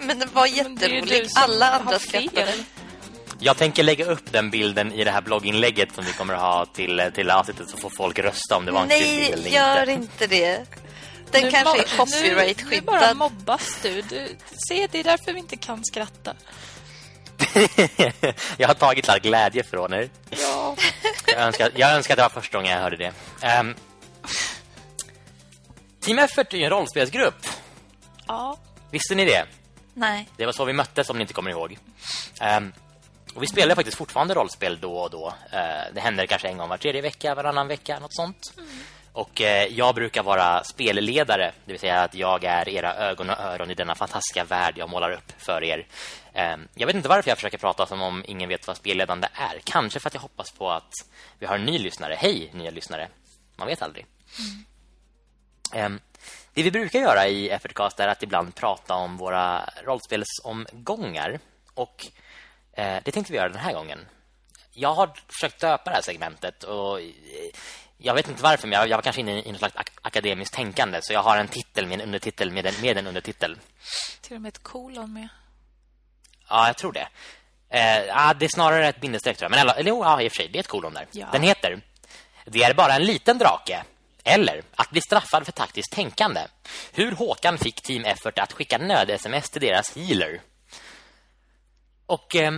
Speaker 3: Men det var jätteroligt. Alla andra skrattade.
Speaker 1: Jag tänker lägga upp den bilden i det här blogginlägget som vi kommer att ha till, till avsnittet så får folk rösta om det var en
Speaker 3: Nej,
Speaker 1: kul bild eller
Speaker 3: inte. Nej, gör inte det. Den nu kanske är copyright-skyddad. Nu,
Speaker 2: bara mobbas du. du. Se, det är därför vi inte kan skratta. [laughs]
Speaker 1: jag har tagit all glädje från er.
Speaker 2: Ja.
Speaker 1: jag, önskar, jag önskar att det var första gången jag hörde det. Um, Team Effort är en rollspelsgrupp.
Speaker 2: Ja.
Speaker 1: Visste ni det?
Speaker 3: Nej.
Speaker 1: Det var så vi möttes om ni inte kommer ihåg. Um, och vi spelar faktiskt fortfarande rollspel då och då. Uh, det händer kanske en gång var tredje vecka, varannan vecka, något sånt. Mm. Och eh, jag brukar vara spelledare, det vill säga att jag är era ögon och öron i denna fantastiska värld jag målar upp för er. Eh, jag vet inte varför jag försöker prata som om ingen vet vad spelledande är. Kanske för att jag hoppas på att vi har en ny lyssnare. Hej, nya lyssnare. Man vet aldrig. Mm. Eh, det vi brukar göra i Effortcast är att ibland prata om våra rollspelsomgångar. Och eh, det tänkte vi göra den här gången. Jag har försökt döpa det här segmentet och eh, jag vet inte varför, men jag, jag var kanske inne i något slags ak akademiskt tänkande. Så jag har en titel med en undertitel med en, med en undertitel.
Speaker 2: Till och med ett kolon med.
Speaker 1: Ja, jag tror det. Eh, det är snarare ett bindestreck tror jag. Men eller, eller ja, i och för sig, det är ett kolon där. Ja. Den heter Det är bara en liten drake. Eller att bli straffad för taktiskt tänkande. Hur Håkan fick Team Effort att skicka nöd-sms till deras healer. Och eh,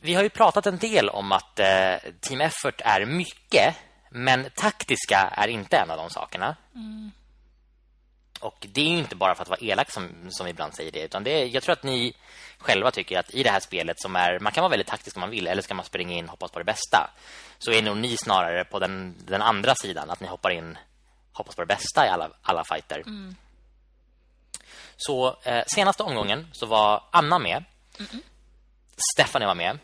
Speaker 1: vi har ju pratat en del om att eh, Team Effort är mycket men taktiska är inte en av de sakerna. Mm. Och det är inte bara för att vara elak som, som vi ibland säger det. Utan det är, jag tror att ni själva tycker att i det här spelet som är... Man kan vara väldigt taktisk om man vill. Eller ska man springa in och hoppas på det bästa. Så är nog ni snarare på den, den andra sidan. Att ni hoppar in hoppas på det bästa i alla, alla fighter. Mm. Så eh, senaste omgången så var Anna med. Mm -mm. Stefanie var med.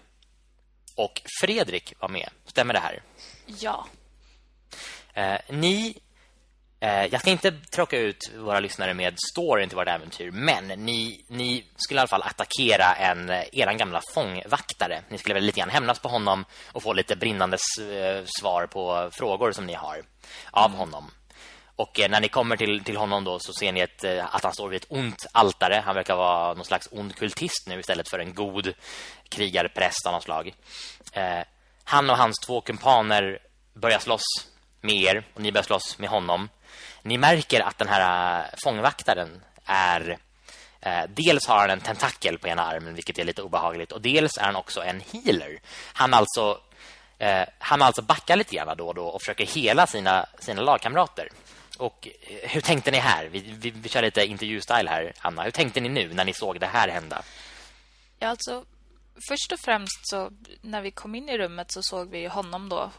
Speaker 1: Och Fredrik var med. Stämmer det här?
Speaker 2: Ja.
Speaker 1: Eh, ni Eh, jag ska inte tråka ut våra lyssnare med storyn till vårt äventyr, men ni, ni skulle i alla fall attackera en eh, eran gamla fångvaktare. Ni skulle väl lite grann hämnas på honom och få lite brinnande eh, svar på frågor som ni har av mm. honom. Och eh, när ni kommer till, till honom då så ser ni ett, eh, att han står vid ett ont altare. Han verkar vara någon slags ond kultist nu istället för en god krigarpräst av något slag. Eh, han och hans två kumpaner börjar slåss med er och ni börjar slåss med honom. Ni märker att den här eh, fångvaktaren är eh, dels har han en tentakel på ena armen vilket är lite obehagligt och dels är han också en healer. Han alltså eh, han alltså backar lite grann då och då och försöker hela sina sina lagkamrater. Och hur tänkte ni här? Vi, vi, vi kör lite intervjustyle här, Anna. Hur tänkte ni nu när ni såg det här hända?
Speaker 2: Ja, alltså först och främst så när vi kom in i rummet så såg vi honom då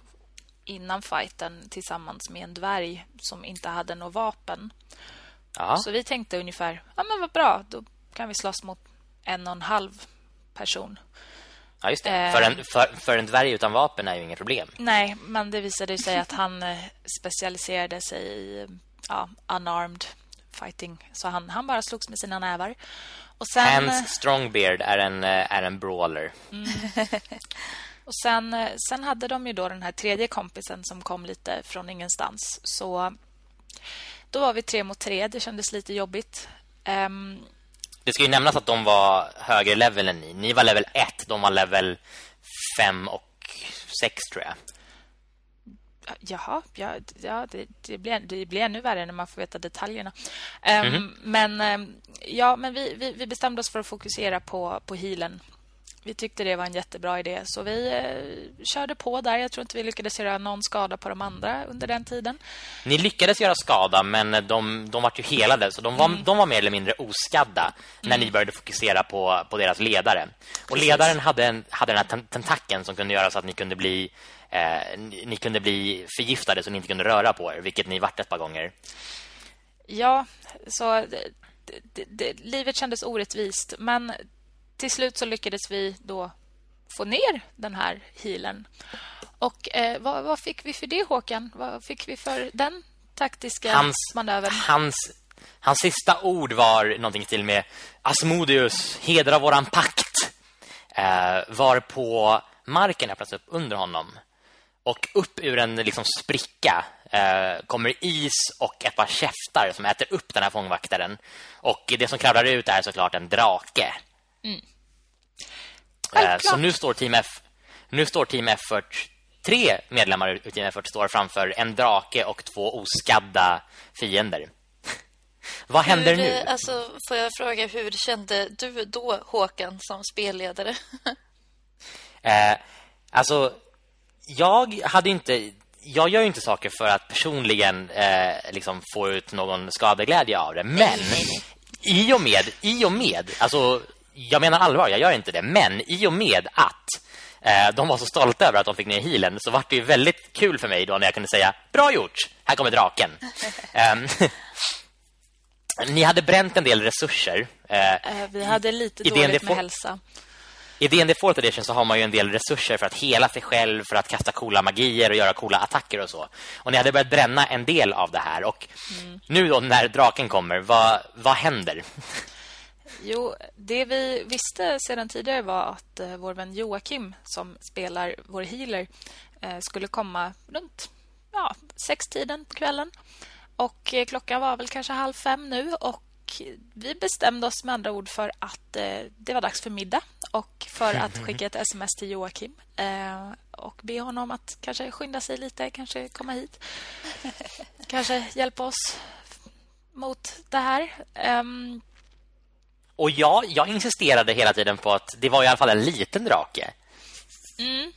Speaker 2: innan fighten tillsammans med en dvärg som inte hade något vapen. Ja. Så vi tänkte ungefär, ja men vad bra, då kan vi slåss mot en och en halv person.
Speaker 1: Ja, just det. Eh, för, en, för, för en dvärg utan vapen är ju inget problem.
Speaker 2: Nej, men det visade sig att han eh, specialiserade sig i ja, unarmed fighting. Så han, han bara slogs med sina nävar.
Speaker 1: Och sen, Hans Strongbeard är en, eh, är en brawler. Mm. [laughs]
Speaker 2: Och sen, eh, sen hade de ju då den här tredje kompisen som kom lite från ingenstans. Så då var vi tre mot tre. Det kändes lite jobbigt. Um,
Speaker 1: det ska ju nämnas att de var högre level än ni. Ni var level 1, de var level 5 och 6 tror jag.
Speaker 2: Jaha, ja, ja det, det, blir, det blir ännu värre när man får veta detaljerna. Um, mm -hmm. Men um, ja, men vi, vi, vi, bestämde oss för att fokusera på, på healen vi tyckte det var en jättebra idé så vi eh, körde på där. Jag tror inte vi lyckades göra någon skada på de andra under den tiden.
Speaker 1: Ni lyckades göra skada men de, de var ju helade så de var, mm. de var mer eller mindre oskadda mm. när ni började fokusera på, på deras ledare. Och Precis. ledaren hade, en, hade den här tentakeln som kunde göra så att ni kunde bli eh, ni kunde bli förgiftade så ni inte kunde röra på er, vilket ni vart ett par gånger.
Speaker 2: Ja, så det, det, det, livet kändes orättvist men till slut så lyckades vi då få ner den här healen. Och eh, vad, vad, fick vi för det, Håkan? Vad fick vi för den taktiska hans, manövern?
Speaker 1: Hans, hans sista ord var någonting till med Asmodius, hedra våran pakt. Eh, var på marken öppnas upp under honom. Och upp ur en liksom spricka eh, kommer is och ett par käftar som äter upp den här fångvaktaren. Och det som kravlar ut är såklart en drake. Mm. Eh, så nu står Team F nu står Team Effort tre medlemmar ur Team Effort står framför en drake och två oskadda fiender. [laughs] Vad hur, händer nu?
Speaker 3: Alltså, får jag fråga, hur kände du då, Håkan, som spelledare? [laughs]
Speaker 1: eh, alltså, jag hade inte... Jag gör ju inte saker för att personligen eh, liksom få ut någon skadeglädje av det. Men i och med, i och med alltså jag menar allvar, jag gör inte det. Men i och med att eh, de var så stolta över att de fick ner healen så var det ju väldigt kul för mig då när jag kunde säga bra gjort, här kommer draken. [laughs] Ehm, [laughs] ni hade bränt en del resurser.
Speaker 2: Eh, eh vi hade lite dåligt med hälsa.
Speaker 1: I D&D 4th edition så har man ju en del resurser för att hela sig själv, för att kasta coola magier och göra coola attacker och så. Och ni hade börjat bränna en del av det här. Och mm. nu då när draken kommer, vad, vad händer?
Speaker 2: Jo, det vi visste sedan tidigare var att eh, vår vän Joakim som spelar vår healer eh, skulle komma runt ja, sex-tiden på kvällen. Och eh, klockan var väl kanske halv fem nu och vi bestämde oss med andra ord för att det var dags för middag och för att [laughs] skicka ett sms till Joakim och be honom att kanske skynda sig lite, kanske komma hit. [laughs] kanske hjälpa oss mot det här.
Speaker 1: Och jag, jag insisterade hela tiden på att det var i alla fall en liten drake.
Speaker 2: Mm.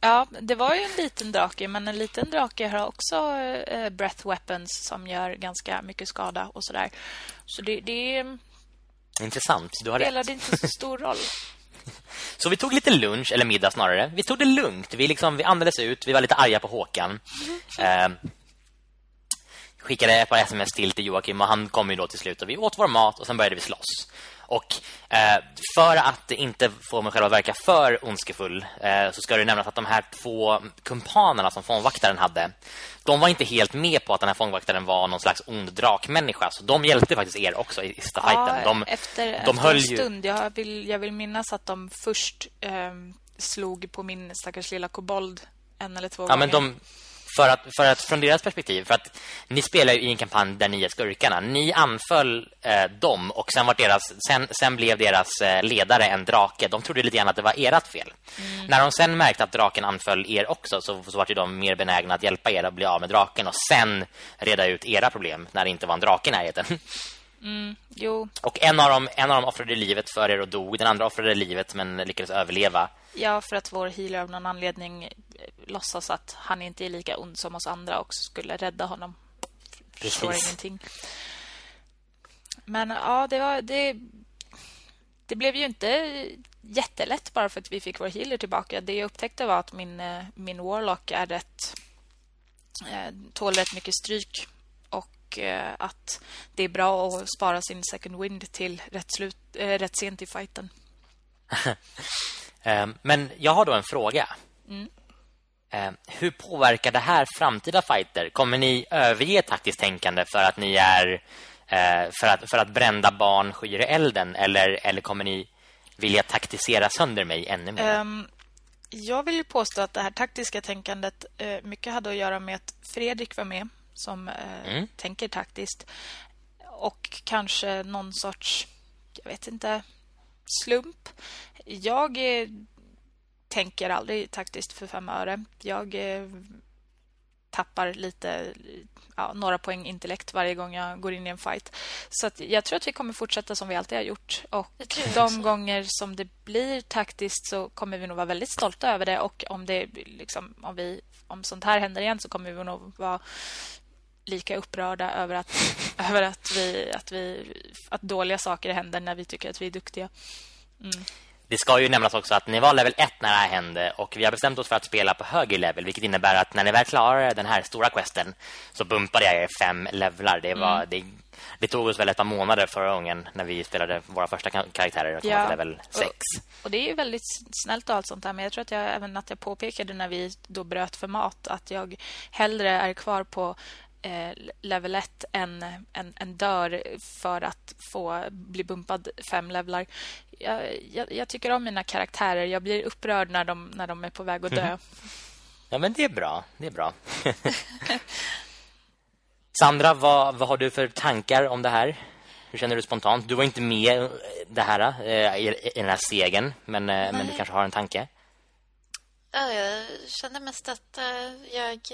Speaker 2: Ja, det var ju en liten drake, men en liten drake har också eh, breath weapons som gör ganska mycket skada och sådär. Så det, det
Speaker 1: Intressant, du har
Speaker 2: spelade rätt. inte så stor roll. [laughs]
Speaker 1: Så vi tog lite lunch, eller middag snarare. Vi tog det lugnt. Vi, liksom, vi andades ut, vi var lite arga på Håkan. Mm. Eh, skickade ett par sms till till Joakim och han kom ju då till slut och vi åt vår mat och sen började vi slåss. Och eh, för att inte få mig själv att verka för ondskefull eh, så ska det nämnas att de här två kumpanerna som fångvaktaren hade, de var inte helt med på att den här fångvaktaren var någon slags ond drakmänniska. Så de hjälpte faktiskt er också i sista fighten. De,
Speaker 2: efter,
Speaker 1: de
Speaker 2: efter
Speaker 1: höll
Speaker 2: en
Speaker 1: ju...
Speaker 2: stund. Jag vill, jag vill minnas att de först eh, slog på min stackars lilla kobold en eller två
Speaker 1: Ja,
Speaker 2: gånger.
Speaker 1: men de, för att, för att från deras perspektiv för att ni spelar ju i en kampanj där ni är skurkarna. Ni anföll eh, dem och sen var deras sen, sen blev deras eh, ledare en drake. De trodde lite grann att det var ert fel. När de sen märkte att draken anföll er också så, så var ju de mer benägna att hjälpa er att bli av med draken och sen reda ut era problem när det inte var en drake i närheten.
Speaker 2: Jo,
Speaker 1: Och en av dem en av dem offrade livet för er och dog. Den andra offrade livet men lyckades överleva.
Speaker 2: Ja, för att vår healer av någon anledning eh, låtsas att han inte är lika ond som oss andra och skulle rädda honom. Förstår
Speaker 1: Precis.
Speaker 2: ingenting. Men ja, det var det det blev ju inte jättelätt bara för att vi fick vår healer tillbaka. Det jag upptäckte var att min eh, min warlock är rätt eh, tål rätt mycket stryk och att det är bra att spara sin second wind till rätt slut rätt sent i fighten. [laughs]
Speaker 1: Eh, Men jag har då en fråga. Eh, Hur påverkar det här framtida fighter? Kommer ni överge taktiskt tänkande för att ni är eh, för att, för att brända barn skyr elden eller, eller kommer ni vilja taktisera sönder mig ännu mer?
Speaker 2: Ehm, jag vill ju påstå att det här taktiska tänkandet eh, mycket hade att göra med att Fredrik var med som eh,
Speaker 1: Mm.
Speaker 2: tänker taktiskt och kanske någon sorts, jag vet inte, slump. Jag eh, tänker aldrig taktiskt för fem öre. Jag eh, tappar lite ja, några poäng intellekt varje gång jag går in i en fight. Så jag tror att vi kommer fortsätta som vi alltid har gjort. Och de gånger som det blir taktiskt så kommer vi nog vara väldigt stolta över det. Och om, det, liksom, om, vi, om sånt här händer igen så kommer vi nog vara lika upprörda över att, [laughs] över att, vi, att, vi, att dåliga saker händer när vi tycker att vi är duktiga.
Speaker 1: Det ska ju nämnas också att ni var level 1 när det här hände och vi har bestämt oss för att spela på högre level vilket innebär att när ni väl klarar den här stora questen så bumpade jag er fem levlar. Det, var, det, det tog oss väl ett par månader förra gången när vi spelade våra första ka- karaktärer och kom till level 6.
Speaker 2: Och det är ju väldigt snällt och allt sånt där. Men jag tror att jag även att jag påpekade när vi då bröt för mat att jag hellre är kvar på eh, level 1 än, än, än dör för att få bli bumpad fem levlar. Jag, jag, jag tycker om mina karaktärer. Jag blir upprörd när de, när de är på väg att dö.
Speaker 1: Ja, men det är bra. Det är bra. [laughs] Sandra, vad, vad har du för tankar om det här? Hur känner du spontant? Du var inte med det här, eh, i, i den här segern, men, eh, men du kanske har en tanke?
Speaker 3: Ja, jag känner mest att eh, jag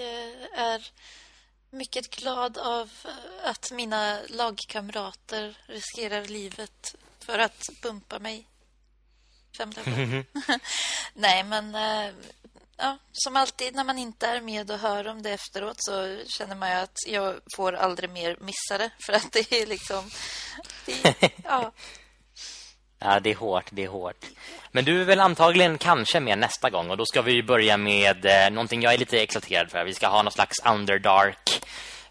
Speaker 3: är mycket glad av eh, att mina lagkamrater riskerar livet för att bumpa mig. Fem level. [laughs] Nej, men eh, ja, som alltid när man inte är med och hör om det efteråt så känner man ju att jag får aldrig mer missa det. För att det är liksom... Det, ja, [laughs]
Speaker 1: Ja, det är hårt, det är hårt. Men du är väl antagligen kanske med nästa gång och då ska vi ju börja med eh, någonting jag är lite exalterad för. Vi ska ha någon slags Underdark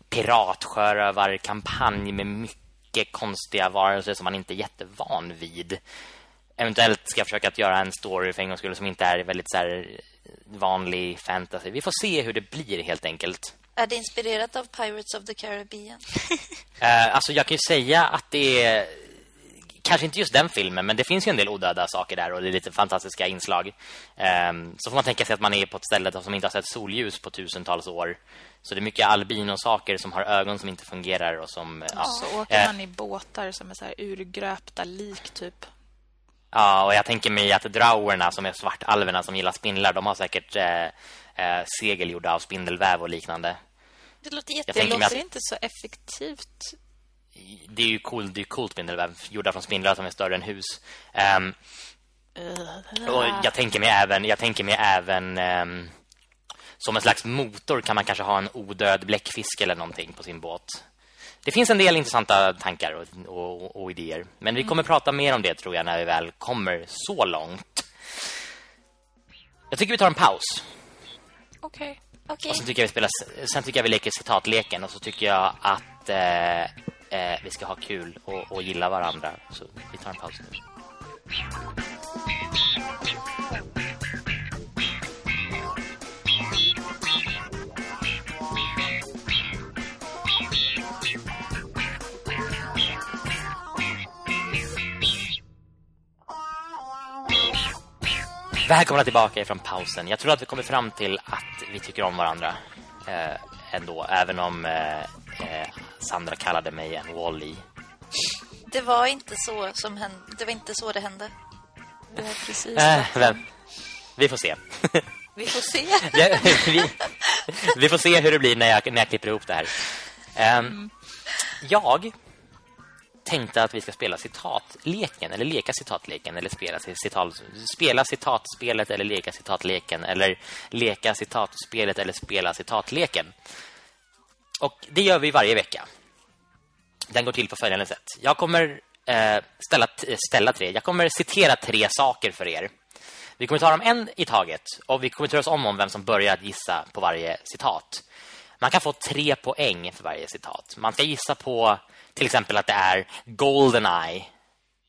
Speaker 1: piratsjörövarkampanj med mycket konstiga varelser som man inte är jättevan vid. Eventuellt ska jag försöka att göra en story för en gångs skull som inte är väldigt så här vanlig fantasy. Vi får se hur det blir helt enkelt.
Speaker 3: är det inspirerat av Pirates of the Caribbean? [laughs]
Speaker 1: Eh, alltså jag kan ju säga att det är kanske inte just den filmen men det finns ju en del odöda saker där och det är lite fantastiska inslag. Ehm, så får man tänka sig att man är på ett ställe som inte har sett solljus på tusentals år. Så det är mycket albino-saker som har ögon som inte fungerar och som ja,
Speaker 2: Så åker
Speaker 1: eh,
Speaker 2: man i båtar som är så här urgröpta lik typ.
Speaker 1: Ja, och jag tänker mig att drauerna som är svartalverna som gillar spindlar, de har säkert eh, eh, segel gjorda av spindelväv och liknande.
Speaker 3: Det låter
Speaker 1: Jag
Speaker 2: Det låter
Speaker 1: att-
Speaker 2: inte så effektivt.
Speaker 1: Det är ju coolt, det är coolt spindelväv gjorda från spindlar som är större än hus. Ehm, och jag tänker mig även, jag tänker mig även ehm, som en slags motor kan man kanske ha en odöd bläckfisk eller någonting på sin båt. Det finns en del intressanta tankar och, och, och idéer. Men vi kommer prata mer om det tror jag när vi väl kommer så långt. Jag tycker vi tar en paus.
Speaker 2: Okej.
Speaker 3: Okej.
Speaker 1: Och sen tycker jag vi spelar sen tycker jag vi leker citatleken och så tycker jag att eh, eh, vi ska ha kul och, och gilla varandra. Så vi tar en paus nu. Välkomna tillbaka från pausen. Jag tror att vi kommer fram till att vi tycker om varandra eh, ändå, även om eh, eh, Sandra kallade mig en Wally.
Speaker 3: Det var inte så som hände. Det var inte så det hände.
Speaker 2: Det var precis
Speaker 1: vem? Vi får se. [laughs]
Speaker 3: Vi får se. [laughs]
Speaker 1: Ja, vi, vi får se hur det blir när jag, när jag klipper ihop det här. Ehm, Jag tänkte att vi ska spela citatleken eller leka citatleken eller spela citat spela citatspelet eller leka citatleken eller leka citatspelet eller spela citatleken. Och det gör vi varje vecka. Den går till på följande sätt. Jag kommer eh, ställa eh, ställa tre. Jag kommer citera tre saker för er. Vi kommer ta dem en i taget och vi kommer ta oss om om vem som börjar gissa på varje citat. Man kan få tre poäng för varje citat. Man ska gissa på till exempel att det är Goldeneye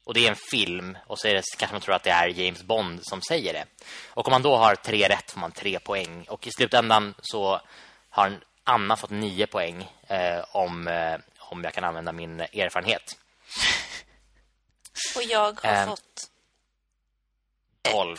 Speaker 1: och det är en film och så är det, kanske man tror att det är James Bond som säger det. Och om man då har tre rätt får man tre poäng och i slutändan så har Anna fått nio poäng eh, om, eh, om jag kan använda min erfarenhet.
Speaker 3: Och jag har
Speaker 1: Ehm.
Speaker 3: fått...
Speaker 1: 12.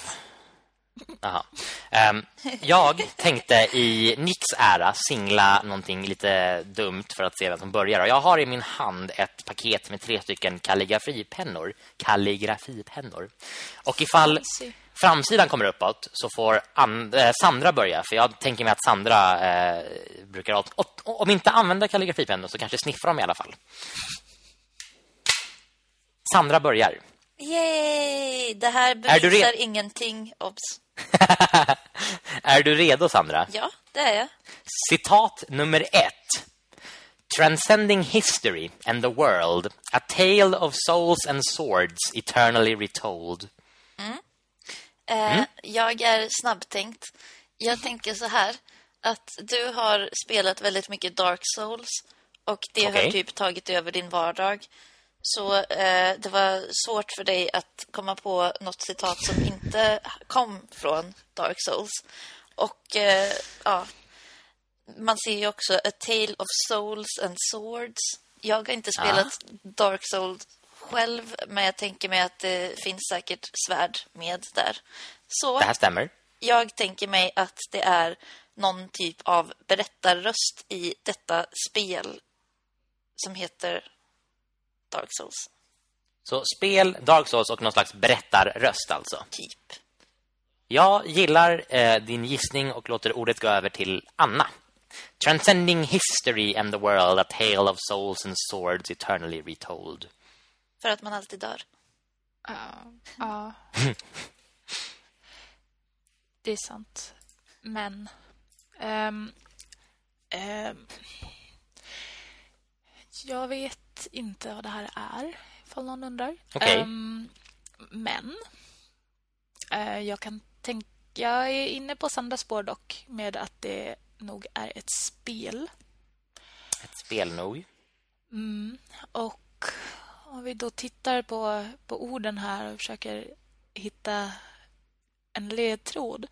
Speaker 1: Aha. Ehm, jag tänkte i Nicks ära singla någonting lite dumt för att se vem som börjar. Och jag har i min hand ett paket med tre stycken kalligrafipennor. Kalligrafipennor. Och ifall
Speaker 2: Fancy.
Speaker 1: Framsidan kommer uppåt så får and- eh, Sandra börja. För jag tänker mig att Sandra eh, brukar... Om inte använda kalligrafipennor så kanske sniffar de i alla fall. Sandra börjar.
Speaker 3: Yay! Det här bevisar ingenting. Obs. [laughs]
Speaker 1: är du redo, Sandra?
Speaker 3: Ja, det är jag.
Speaker 1: Citat nummer ett. Transcending history and the world, a tale of souls and swords eternally retold.
Speaker 3: Eh, Jag är snabbtänkt. Jag tänker så här. Att du har spelat väldigt mycket Dark Souls. Och det
Speaker 1: Okej.
Speaker 3: har typ tagit över din vardag. Så eh, det var svårt för dig att komma på något citat som inte kom från Dark Souls. Och eh, ja, man ser ju också A Tale of Souls and Swords. Jag har inte spelat Dark Souls själv, men jag tänker mig att det finns säkert svärd med där. Så
Speaker 1: Det här stämmer.
Speaker 3: jag tänker mig att det är någon typ av berättarröst i detta spel som heter Dark Souls,
Speaker 1: Så spel, Dark Souls och någon slags berättarröst alltså.
Speaker 3: typ.
Speaker 1: Jag gillar eh, din gissning och låter ordet gå över till Anna. Transcending history and the world, a tale of souls and swords eternally retold.
Speaker 3: För att man alltid dör.
Speaker 2: Ja. ja. Det är sant. Men... ehm, ehm, jag vet inte vad det här är, ifall någon undrar.
Speaker 1: Okej.
Speaker 2: Ehm, men... eh, jag kan tänka... Jag är inne på Sandras spår dock med att det nog är ett spel.
Speaker 1: Ett spel nog.
Speaker 2: Mm. Och om vi då tittar på, på orden här och försöker hitta en ledtråd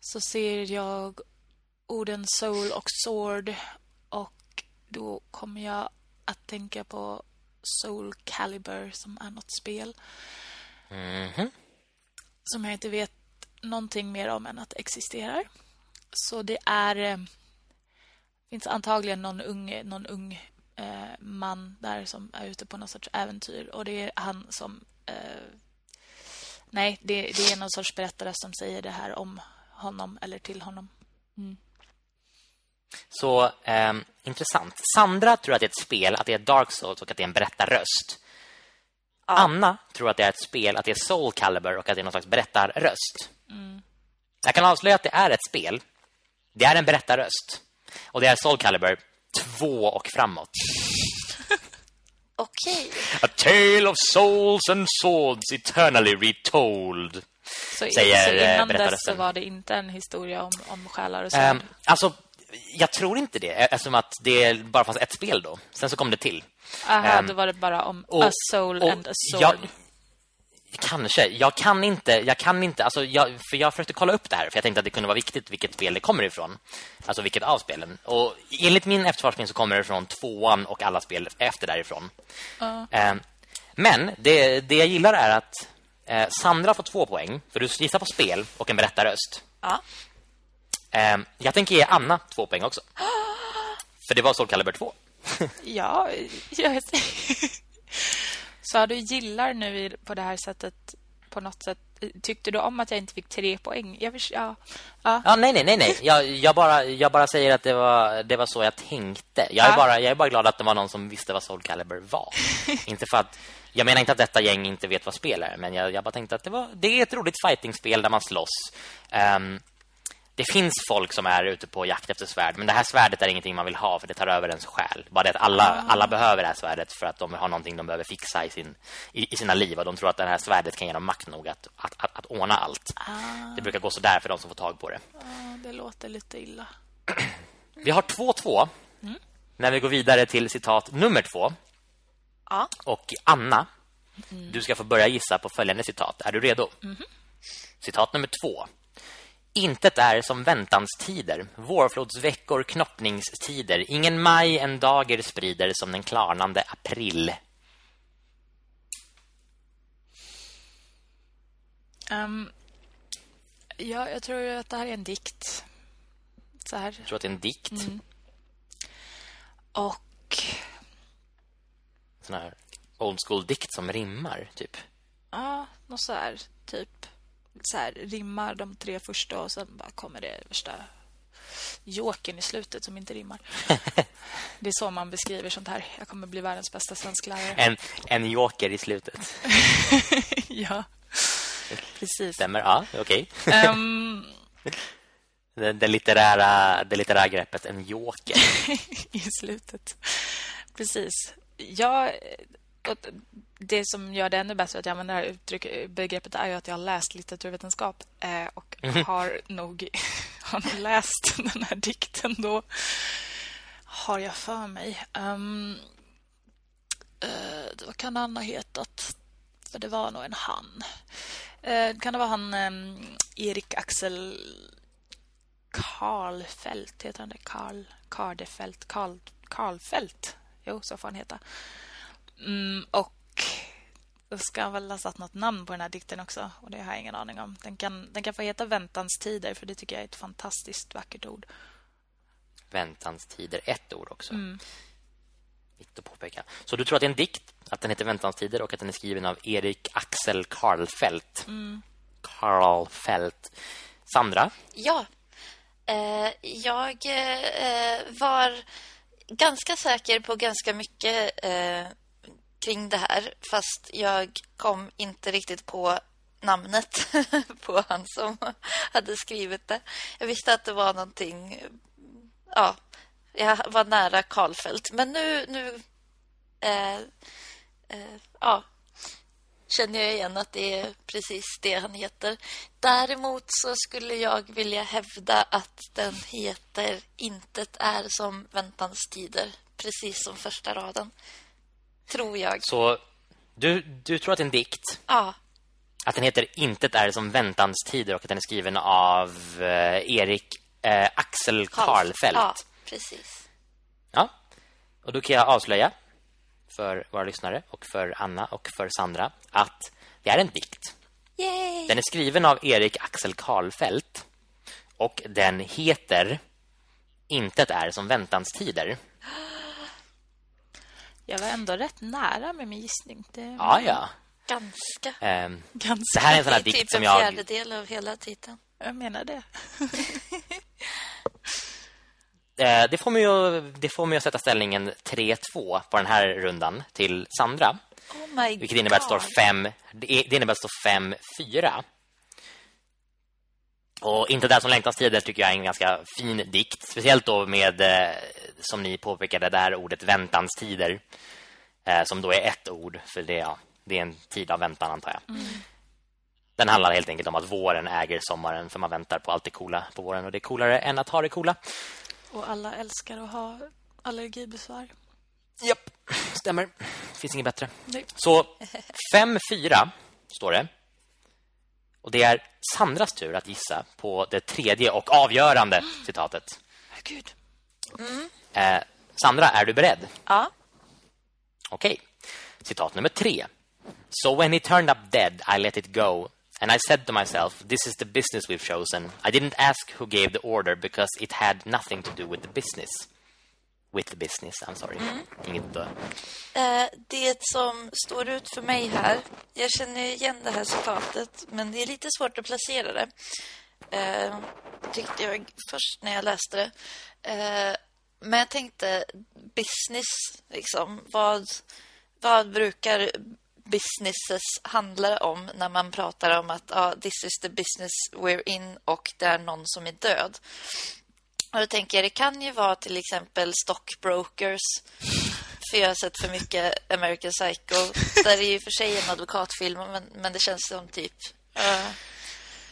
Speaker 2: så ser jag orden soul och sword och då kommer jag att tänka på Soul Calibur som är något spel
Speaker 1: Mhm.
Speaker 2: som jag inte vet någonting mer om än att det existerar. Så det är eh, finns antagligen någon ung, någon ung eh, man där som är ute på någon sorts äventyr och det är han som eh, nej, det, det är någon sorts berättare som säger det här om honom eller till honom.
Speaker 1: Så ehm, intressant. Sandra tror att det är ett spel, att det är Dark Souls och att det är en berättarröst. Anna tror att det är ett spel, att det är Soul Calibur och att det är någon slags berättarröst. Jag kan avslöja att det är ett spel. Det är en berättarröst. Och det är Soul Calibur 2 och framåt. [laughs]
Speaker 3: Okej.
Speaker 1: A tale of souls and swords eternally retold.
Speaker 2: Så,
Speaker 1: Säger,
Speaker 2: så
Speaker 1: eh,
Speaker 2: innan dess så var det inte en historia om, om själar och
Speaker 1: Ehm,
Speaker 2: svärd.
Speaker 1: alltså, jag tror inte det, eftersom att det bara fanns ett spel då. Sen så kom det till.
Speaker 2: Aha,
Speaker 1: Um,
Speaker 2: då var det bara om
Speaker 1: och-
Speaker 2: a soul
Speaker 1: och
Speaker 2: and a sword.
Speaker 1: jag- Kanske. Jag kan inte, jag kan inte alltså jag, för jag försökte kolla upp det här för jag tänkte att det kunde vara viktigt vilket spel det kommer ifrån. Alltså vilket av spelen. Och enligt min efterforskning så kommer det från tvåan och alla spel efter därifrån. Eh, men det, det jag gillar är att eh, Sandra får två poäng för du gissar på spel och en berättarröst.
Speaker 3: Ja.
Speaker 1: Eh, jag tänker ge Anna två poäng också. [gasps] För det var Soul Calibur 2.
Speaker 2: Ja, jag [laughs] Så du gillar nu på det här sättet på något sätt tyckte du om att jag inte fick tre poäng? Jag förs- ja. Ja.
Speaker 1: Ja, nej, nej, nej, nej. Jag, jag, bara, jag bara säger att det var, det var så jag tänkte. Jag är,
Speaker 2: Ja.
Speaker 1: bara, jag är bara glad att det var någon som visste vad Soul Calibur var. [laughs] inte för att, jag menar inte att detta gäng inte vet vad spel är, men jag, jag bara tänkte att det, var, det är ett roligt fightingspel där man slåss. Ehm, det finns folk som är ute på jakt efter svärd, men det här svärdet är ingenting man vill ha för det tar över ens själ. Bara det att alla, alla behöver det här svärdet för att de har någonting de behöver fixa i, sin, i, i sina liv och de tror att det här svärdet kan ge dem makt nog att, att, att, att ordna allt. Det brukar gå så där för de som får tag på det.
Speaker 2: Ja, det låter lite illa. [clears throat]
Speaker 1: Vi har 2-2 när vi går vidare till citat nummer två.
Speaker 3: Ja.
Speaker 1: Och Anna, du ska få börja gissa på följande citat. Är du redo? Citat nummer två. Intet är som väntanstider, vårflodsveckor, knoppningstider. Ingen maj en dager sprider som den klarnande april.
Speaker 2: Ehm, ja, jag tror att det här är en dikt. Så här.
Speaker 1: Jag tror att det är en dikt.
Speaker 2: Och
Speaker 1: Sån här old school dikt som rimmar, typ.
Speaker 2: ja, något så här typ så här rimmar de tre första och sen bara kommer det värsta joken i slutet som inte rimmar. [laughs] det är så man beskriver sånt här. Jag kommer bli världens bästa svensklärare.
Speaker 1: En, en joker i slutet. [laughs]
Speaker 2: ja. Precis.
Speaker 1: Stämmer? Ja, okej.
Speaker 2: Ehm, [laughs]
Speaker 1: Det, det, litterära, det litterära greppet, en joker.
Speaker 2: i slutet. Precis. Jag, det som gör det ännu bättre att jag använder det här uttryck, begreppet är ju att jag har läst litteraturvetenskap eh, och har, nog, [laughs] har nog läst [laughs] den här dikten då. Har jag för mig. Um, vad kan han ha hetat? För det var nog en han. Eh, kan det vara han ehm, Erik Axel Karlfeldt heter han det? Karl Kardefelt Karl Karlfeldt. Jo, så får han heta. Mm, och ska han väl ha satt något namn på den här dikten också och det har jag ingen aning om. Den kan, den kan få heta Väntans tider för det tycker jag är ett fantastiskt vackert ord.
Speaker 1: Väntans tider, ett ord också.
Speaker 2: Mm.
Speaker 1: Viktigt att påpeka. Så du tror att det är en dikt, att den heter Väntans tider och att den är skriven av Erik Axel Karlfeldt.
Speaker 2: Mm.
Speaker 1: Karlfeldt. Sandra,
Speaker 3: Ja. Eh, jag eh, var ganska säker på ganska mycket eh, kring det här fast jag kom inte riktigt på namnet [laughs] på han som hade skrivit det. Jag visste att det var någonting... Ja, jag var nära Karlfeldt. Men nu... nu eh, eh, ja, känner jag igen att det är precis det han heter. Däremot så skulle jag vilja hävda att den heter Intet är som väntans tider. Precis som första raden. Tror jag.
Speaker 1: så du, du tror att det är en dikt.
Speaker 3: Ja,
Speaker 1: Att den heter Intet är som väntans tider och att den är skriven av eh, Erik eh, Axel Karlfeldt.
Speaker 3: Ja, precis.
Speaker 1: Ja. Och då kan jag avslöja för våra lyssnare och för Anna och för Sandra att det är en dikt.
Speaker 3: Yay!
Speaker 1: Den är skriven av Erik Axel Karlfeldt och den heter Intet är som väntans tider. [gasps] [gasps]
Speaker 2: Jag var ändå rätt nära med min gissning. Det
Speaker 1: Ja, ja.
Speaker 3: Ganska.
Speaker 1: Ehm,
Speaker 2: ganska...
Speaker 1: det här är en sån här
Speaker 3: Det är
Speaker 1: dikt
Speaker 3: typ
Speaker 1: som
Speaker 3: en
Speaker 1: jag...
Speaker 3: fjärdedel av hela titeln.
Speaker 2: Jag menar det. [laughs]
Speaker 1: Eh, det, får mig att, det får mig att sätta ställningen 3-2 på den här rundan till Sandra.
Speaker 3: Oh my
Speaker 1: Vilket innebär att det står
Speaker 3: God.
Speaker 1: fem, det är- det innebär att det står 5-4. Och inte där som längtans tider tycker jag är en ganska fin dikt. Speciellt då med, eh, som ni påpekade, det här ordet väntans tider. Eh, som då är ett ord, för det, ja, det är en tid av väntan antar jag. Den handlar helt enkelt om att våren äger sommaren, för man väntar på allt det coola på våren. Och det är coolare än att ha det coola.
Speaker 2: Och alla älskar att ha allergibesvär.
Speaker 1: Japp, stämmer. Finns inget bättre.
Speaker 2: Nej.
Speaker 1: Så 5-4 står det. Och det är Sandras tur att gissa på det tredje och avgörande citatet.
Speaker 2: Gud.
Speaker 1: Eh, Sandra, är du beredd?
Speaker 3: Ja.
Speaker 1: Okej. Citat nummer tre. So when he turned up dead, I let it go. And I said to myself, this is the business we've chosen. I didn't ask who gave the order because it had nothing to do with the business. With the business, I'm sorry. Inget dö.
Speaker 3: Eh, det som står ut för mig här, jag känner igen det här citatet, men det är lite svårt att placera det. Eh, tyckte jag först när jag läste det. Eh, men jag tänkte business, liksom. Vad, vad brukar businesses handla om när man pratar om att ah, this is the business we're in och det är någon som är död? Och då tänker jag, det kan ju vara till exempel stockbrokers. För jag har sett för mycket American Psycho. Där är ju för sig en advokatfilm, men, men det känns som typ uh,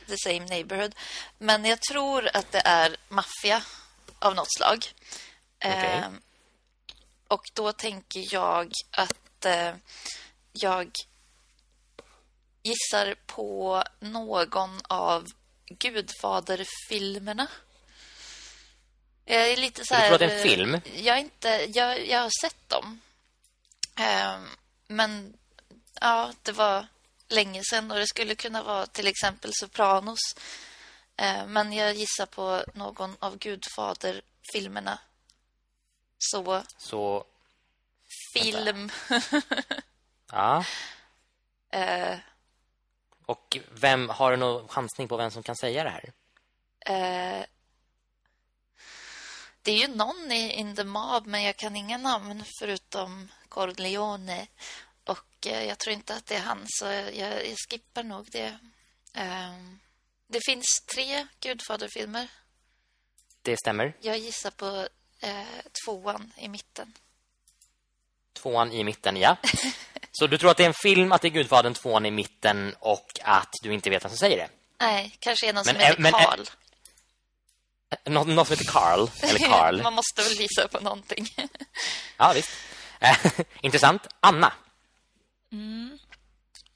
Speaker 3: the same neighborhood. Men jag tror att det är maffia av något slag.
Speaker 1: Okej.
Speaker 3: Eh, och då tänker jag att eh, jag gissar på någon av Gudfader-filmerna. Jag är lite så
Speaker 1: Du
Speaker 3: här...
Speaker 1: det är en film?
Speaker 3: Jag, inte, jag, jag har sett dem. Ehm, men ja, det var länge sedan och det skulle kunna vara till exempel Sopranos. Ehm, men jag gissar på någon av Gudfader-filmerna. Så
Speaker 1: Så,
Speaker 3: film.
Speaker 1: ja. [laughs]
Speaker 3: eh,
Speaker 1: Och vem har du någon chansning på vem som kan säga det här?
Speaker 3: eh, det är ju någon i In the Mob, men jag kan inga namn förutom Corleone. Och eh, jag tror inte att det är han, så jag, jag skippar nog det. Ehm, det finns tre Gudfader-filmer.
Speaker 1: Det stämmer.
Speaker 3: Jag gissar på eh, tvåan i mitten.
Speaker 1: Tvåan i mitten, ja. [laughs] Så du tror att det är en film, att det är Gudfadern, tvåan i mitten och att du inte vet vem som säger det?
Speaker 3: Nej, kanske är någon
Speaker 1: Men
Speaker 3: som
Speaker 1: är- men
Speaker 3: Karl.
Speaker 1: Nå någon som heter Carl, eller [laughs] Carl.
Speaker 3: Man måste väl gissa på någonting. [laughs]
Speaker 1: Ja, visst. Eh, [laughs] Intressant. Anna.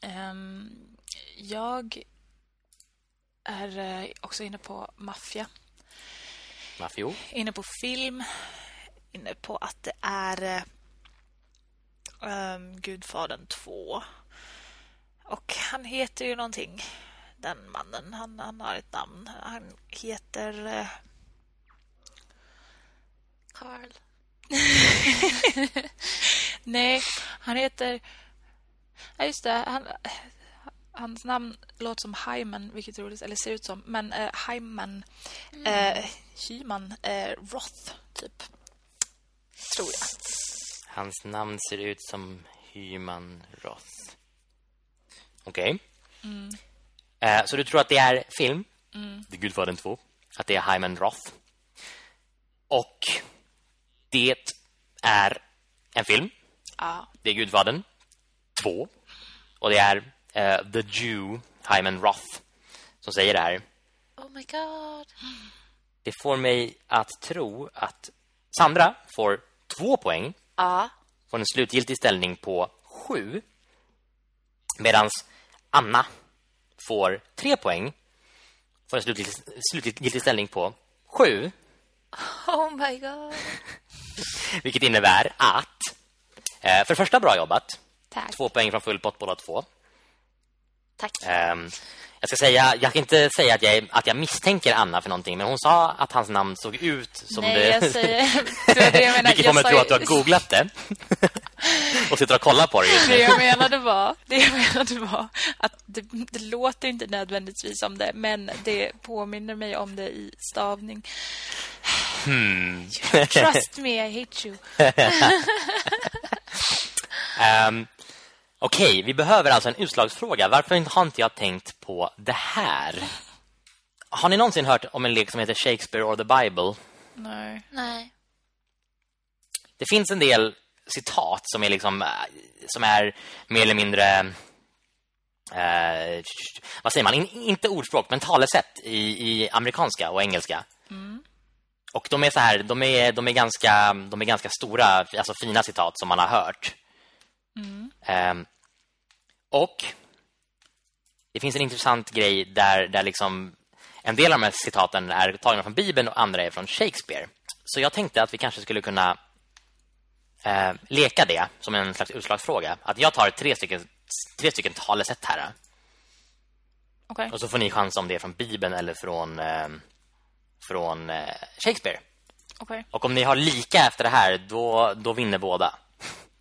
Speaker 2: Ehm, jag är eh, också inne på maffia.
Speaker 1: Maffio.
Speaker 2: Inne på film. Inne på att det är um, Gudfadern 2. Och han heter ju någonting. Den mannen. Han, han har ett namn. Han heter...
Speaker 3: Karl. [laughs]
Speaker 2: Nej, han heter... Ja, just det. Han, hans namn låter som Hyman, vilket är roligt, eller ser ut som. Men eh, Hyman, eh, Hyman eh, Roth, typ. Tror jag.
Speaker 1: Hans namn ser ut som Hyman Roth. Okej. Eh, så du tror att det är film? Det är Gudfadern 2. Att det är Hyman Roth. Och det är en film.
Speaker 2: Ja.
Speaker 1: Det är Gudfadern 2. Och det är eh, The Jew, Hyman Roth, som säger det här.
Speaker 3: Oh my god.
Speaker 1: Det får mig att tro att Sandra får två poäng
Speaker 3: Ja.
Speaker 1: får en slutgiltig ställning på sju. Medan Anna får tre poäng. Får en slutgiltig, slutgiltig ställning på sju.
Speaker 3: Oh my god. [laughs]
Speaker 1: Vilket innebär att... Eh, för första, bra jobbat.
Speaker 3: Tack.
Speaker 1: Två poäng från full pott båda två.
Speaker 3: Tack.
Speaker 1: Ehm, jag ska säga, jag kan inte säga att jag, att jag misstänker Anna för någonting, men hon sa att hans namn såg ut som
Speaker 2: Nej,
Speaker 1: det...
Speaker 2: jag säger... [laughs] Det det jag menade.
Speaker 1: Vilket
Speaker 2: Jag
Speaker 1: att tro att du har googlat det. [laughs] och sitter och kollar på det just
Speaker 2: Det
Speaker 1: nu.
Speaker 2: jag menade var, det jag menade var att det, det låter inte nödvändigtvis som det, men det påminner mig om det i stavning.
Speaker 1: Hmm.
Speaker 2: Trust me, I hate you. [laughs]
Speaker 1: Ehm, Okej, vi behöver alltså en utslagsfråga. Varför har inte jag tänkt på det här? Har ni någonsin hört om en lek som heter Shakespeare or the Bible?
Speaker 2: Nej.
Speaker 3: Nej.
Speaker 1: Det finns en del citat som är liksom eh, som är mer eller mindre eh, vad säger man? In, inte ordspråk, men talesätt i, i amerikanska och engelska. och de är så här, de är, de är, ganska, de är ganska stora, alltså fina citat som man har hört. Mm. Och det finns en intressant grej där, där liksom en del av de här citaten är tagna från Bibeln och andra är från Shakespeare. Så jag tänkte att vi kanske skulle kunna eh, leka det som en slags utslagsfråga. Att jag tar tre stycken, tre stycken talesätt här.
Speaker 2: Okay.
Speaker 1: Och så får ni chans om det är från Bibeln eller från, eh, från eh, Shakespeare.
Speaker 2: Okay.
Speaker 1: Och om ni har lika efter det här, då, då vinner båda.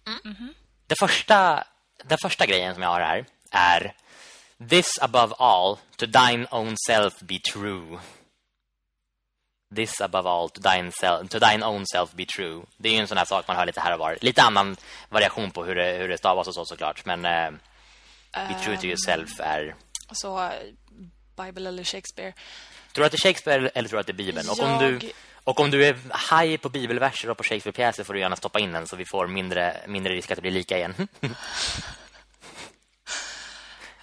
Speaker 2: Mm -hmm.
Speaker 1: Det första, den första grejen som jag har här är This above all, to thine own self be true. This above all, to thine, self, to thine own self be true. Det är ju en sån här sak man hör lite här och var. Lite annan variation på hur det, hur det stavas och så såklart. Men uh, be true to ehm, yourself är...
Speaker 2: Så Bible eller Shakespeare.
Speaker 1: Tror du att det är Shakespeare eller tror du att det är Bibeln? Och om du... Och om du är high på bibelverser och på Shakespeare-pjäser får du gärna stoppa in den så vi får mindre, mindre risk att det blir lika igen. [laughs]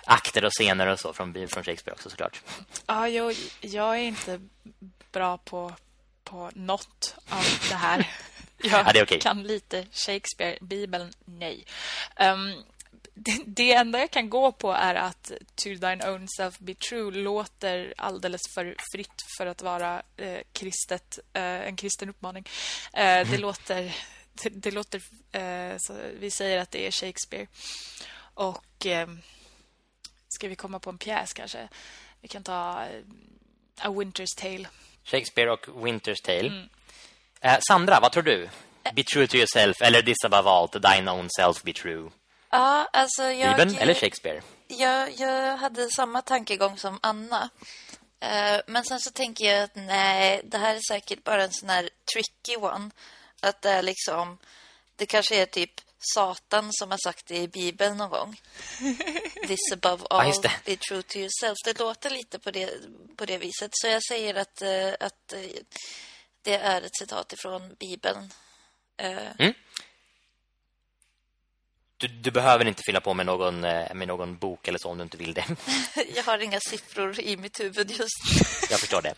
Speaker 1: Akter och scener och så från, från Shakespeare också såklart.
Speaker 2: Ja, jag, jag är inte bra på, på något av det här. [laughs] Jag
Speaker 1: ja, det är okay.
Speaker 2: kan lite Shakespeare, Bibeln, nej. Um, det, enda jag kan gå på är att To thine own self be true låter alldeles för fritt för att vara eh, kristet, eh, en kristen uppmaning. Eh, det mm. låter... Det, det låter eh, vi säger att det är Shakespeare. Och ehm, ska vi komma på en pjäs kanske? Vi kan ta eh, A Winter's Tale.
Speaker 1: Shakespeare och Winter's Tale. Mm. Eh, Sandra, vad tror du? Be true to yourself eller this above all, to thine own self be true.
Speaker 3: Ja, alltså jag...
Speaker 1: Bibeln eller Shakespeare?
Speaker 3: Jag, jag hade samma tankegång som Anna. Uh, men sen så tänker jag att nej, det här är säkert bara en sån här tricky one. Att det är liksom... Det kanske är typ Satan som har sagt det i Bibeln någon gång. [laughs] This above all, ja, be true to yourself. Det låter lite på det, på det viset. Så jag säger att, uh, att uh, det är ett citat ifrån Bibeln.
Speaker 1: Mm. Du, du, behöver inte fylla på med någon, eh, med någon bok eller så om du inte vill det. [laughs]
Speaker 3: Jag har inga siffror i mitt huvud just.
Speaker 1: Jag förstår det.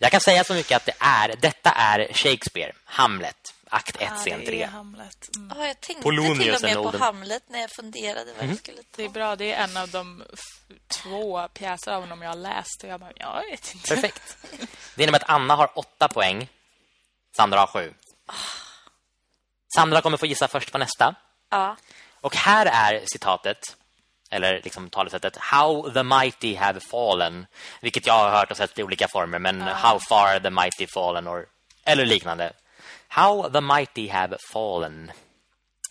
Speaker 1: Jag kan säga så mycket att det är, detta är Shakespeare, Hamlet, akt 1, scen 3.
Speaker 3: Hamlet. Mm. Ja, jag tänkte Polonius till och med på Hamlet när jag funderade vad mm. jag skulle ta.
Speaker 2: Det är bra, det är en av de två pjäser av honom jag har läst. Och jag bara, jag vet inte.
Speaker 1: Perfekt. Det innebär att Anna har åtta poäng, Sandra har sju. Sandra kommer få gissa först på nästa.
Speaker 3: Ja.
Speaker 1: Och här är citatet eller liksom talesättet How the mighty have fallen vilket jag har hört och sett i olika former men uh. how far the mighty fallen or, eller liknande. How the mighty have fallen.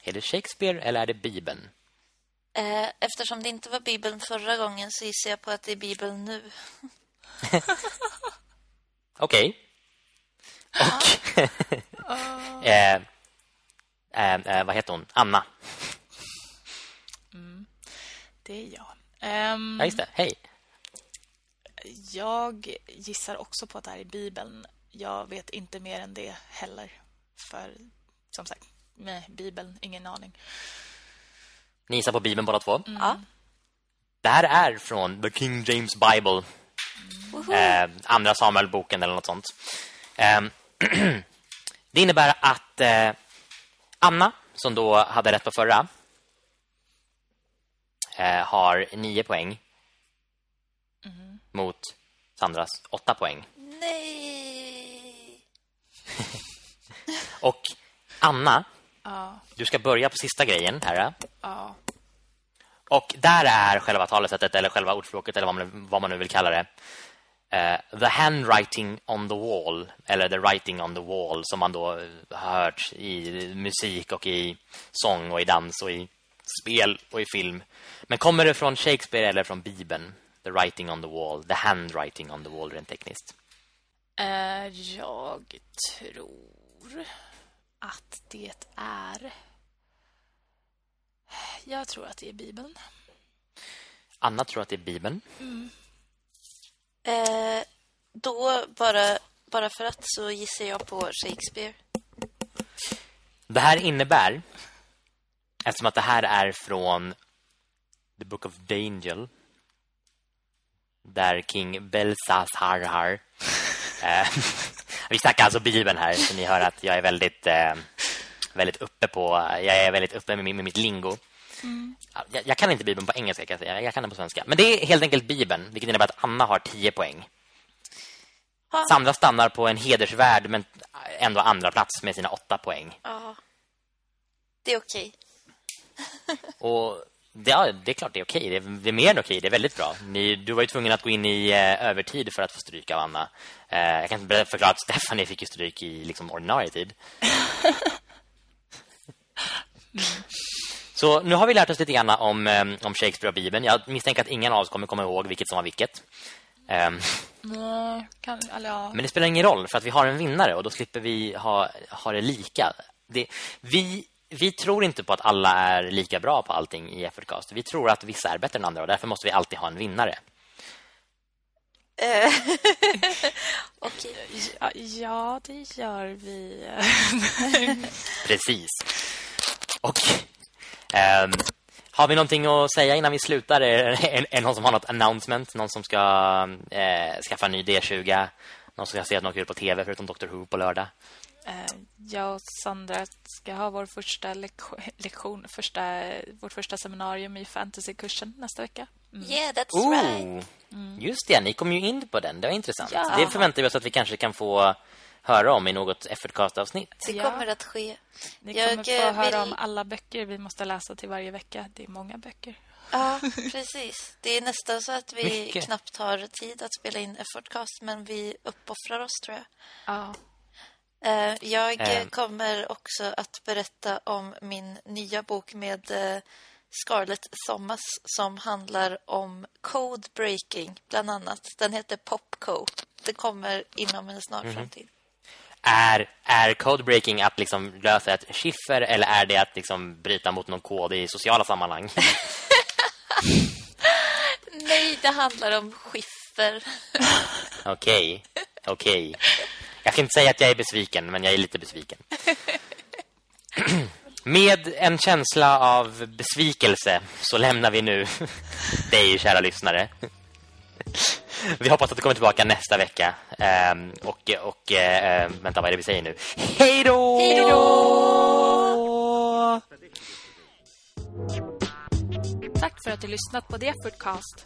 Speaker 1: Är det Shakespeare eller är det Bibeln?
Speaker 3: Eh, eftersom det inte var Bibeln förra gången så gissar jag på att det är Bibeln nu. [laughs] [laughs]
Speaker 1: Okej. Och uh. [laughs] eh, eh, eh, vad heter hon? Anna.
Speaker 2: Det är jag.
Speaker 1: Um, ja, just det. Hej.
Speaker 2: Jag gissar också på att det här är Bibeln. Jag vet inte mer än det heller. För, som sagt, med Bibeln, ingen aning.
Speaker 1: Ni gissar på Bibeln båda två?
Speaker 2: Mm. Ja.
Speaker 1: Det här är från The King James Bible. Mm. Eh, andra Samuel-boken eller något sånt. Eh, [clears throat] det innebär att eh, Anna, som då hade rätt på förra, eh, har nio poäng mm. mot Sandras åtta poäng.
Speaker 3: Nej! [laughs]
Speaker 1: och Anna,
Speaker 2: ja.
Speaker 1: du ska börja på sista grejen här.
Speaker 2: Ja.
Speaker 1: Och där är själva talesättet eller själva ordspråket eller vad man, vad man nu vill kalla det. Uh, the handwriting on the wall eller the writing on the wall som man då har hört i musik och i sång och i dans och i spel och i film. Men kommer det från Shakespeare eller från Bibeln? The writing on the wall, the handwriting on the wall rent tekniskt.
Speaker 2: Uh, jag tror att det är Jag tror att det är Bibeln.
Speaker 1: Anna tror att det är Bibeln.
Speaker 2: Mm.
Speaker 3: Uh, då bara bara för att så gissar jag på Shakespeare.
Speaker 1: Det här innebär Eftersom att det här är från The Book of Daniel där King Belshazzar [laughs] eh, Vi snackar alltså Bibeln här så ni hör att jag är väldigt eh, väldigt uppe på jag är väldigt uppe med, med mitt lingo. Mm. Jag, jag, kan inte Bibeln på engelska kan jag säga. Jag kan den på svenska. Men det är helt enkelt Bibeln, vilket innebär att Anna har 10 poäng. Ha. Sandra stannar på en hedersvärd men ändå andra plats med sina 8 poäng.
Speaker 3: Ja. Det är okej. [laughs]
Speaker 1: Och Ja, det är klart det är okej. Det är, det är mer än okej. Det är väldigt bra. Ni, du var ju tvungen att gå in i eh, övertid för att få stryk av Anna. Eh, jag kan inte förklara att [laughs] Stephanie fick ju stryk i liksom, ordinarie tid. [laughs] Så nu har vi lärt oss lite grann om, eh, om Shakespeare och Bibeln. Jag misstänker att ingen av oss kommer komma ihåg vilket som var vilket.
Speaker 2: Um, kan, eller ja.
Speaker 1: Men det spelar ingen roll för att vi har en vinnare och då slipper vi ha, ha det lika. Det, vi vi tror inte på att alla är lika bra på allting i Effortcast. Vi tror att vissa är bättre än andra och därför måste vi alltid ha en vinnare.
Speaker 3: Eh, [laughs] okej.
Speaker 2: Ja, ja, det gör vi. [laughs]
Speaker 1: Precis. Och um, har vi någonting att säga innan vi slutar? Är, är någon som har något announcement? Någon som ska eh, skaffa en ny D20? Någon som ska se något kul på tv förutom Dr. Who på lördag?
Speaker 2: Eh, jag och Sandra ska ha vår första [laughs] lektion, första, vårt första seminarium i fantasykursen nästa vecka.
Speaker 3: Mm. Yeah, that's oh, right.
Speaker 1: Mm. Just det, ni kom ju in på den. Det var intressant. Ja. Det förväntar vi oss att vi kanske kan få höra om i något Effortcast-avsnitt.
Speaker 3: Det kommer att ske.
Speaker 2: Ni kommer jag få höra om alla böcker vi måste läsa till varje vecka. Det är många böcker.
Speaker 3: Ja, [laughs] precis. Det är nästan så att vi Mycket. knappt har tid att spela in Effortcast, men vi uppoffrar oss, tror jag.
Speaker 2: Ja.
Speaker 3: Eh, jag mm. kommer också att berätta om min nya bok med eh, Scarlett Thomas som handlar om code breaking bland annat. Den heter Popco. Det kommer inom en snar mm. framtid.
Speaker 1: Är, är code breaking att liksom lösa ett chiffer eller är det att liksom bryta mot någon kod i sociala sammanhang? [laughs]
Speaker 3: Nej, det handlar om skiffer. [laughs]
Speaker 1: Okej, okej. Okay. Jag kan inte säga att jag är besviken, men jag är lite besviken. [clears throat] Med en känsla av besvikelse så lämnar vi nu [laughs] dig, kära lyssnare. Vi hoppas att du kommer tillbaka nästa vecka. Um, och, och uh, vänta, vad är det vi säger nu? Hej då!
Speaker 3: Hej då!
Speaker 2: Tack för att du lyssnat på The Effortcast.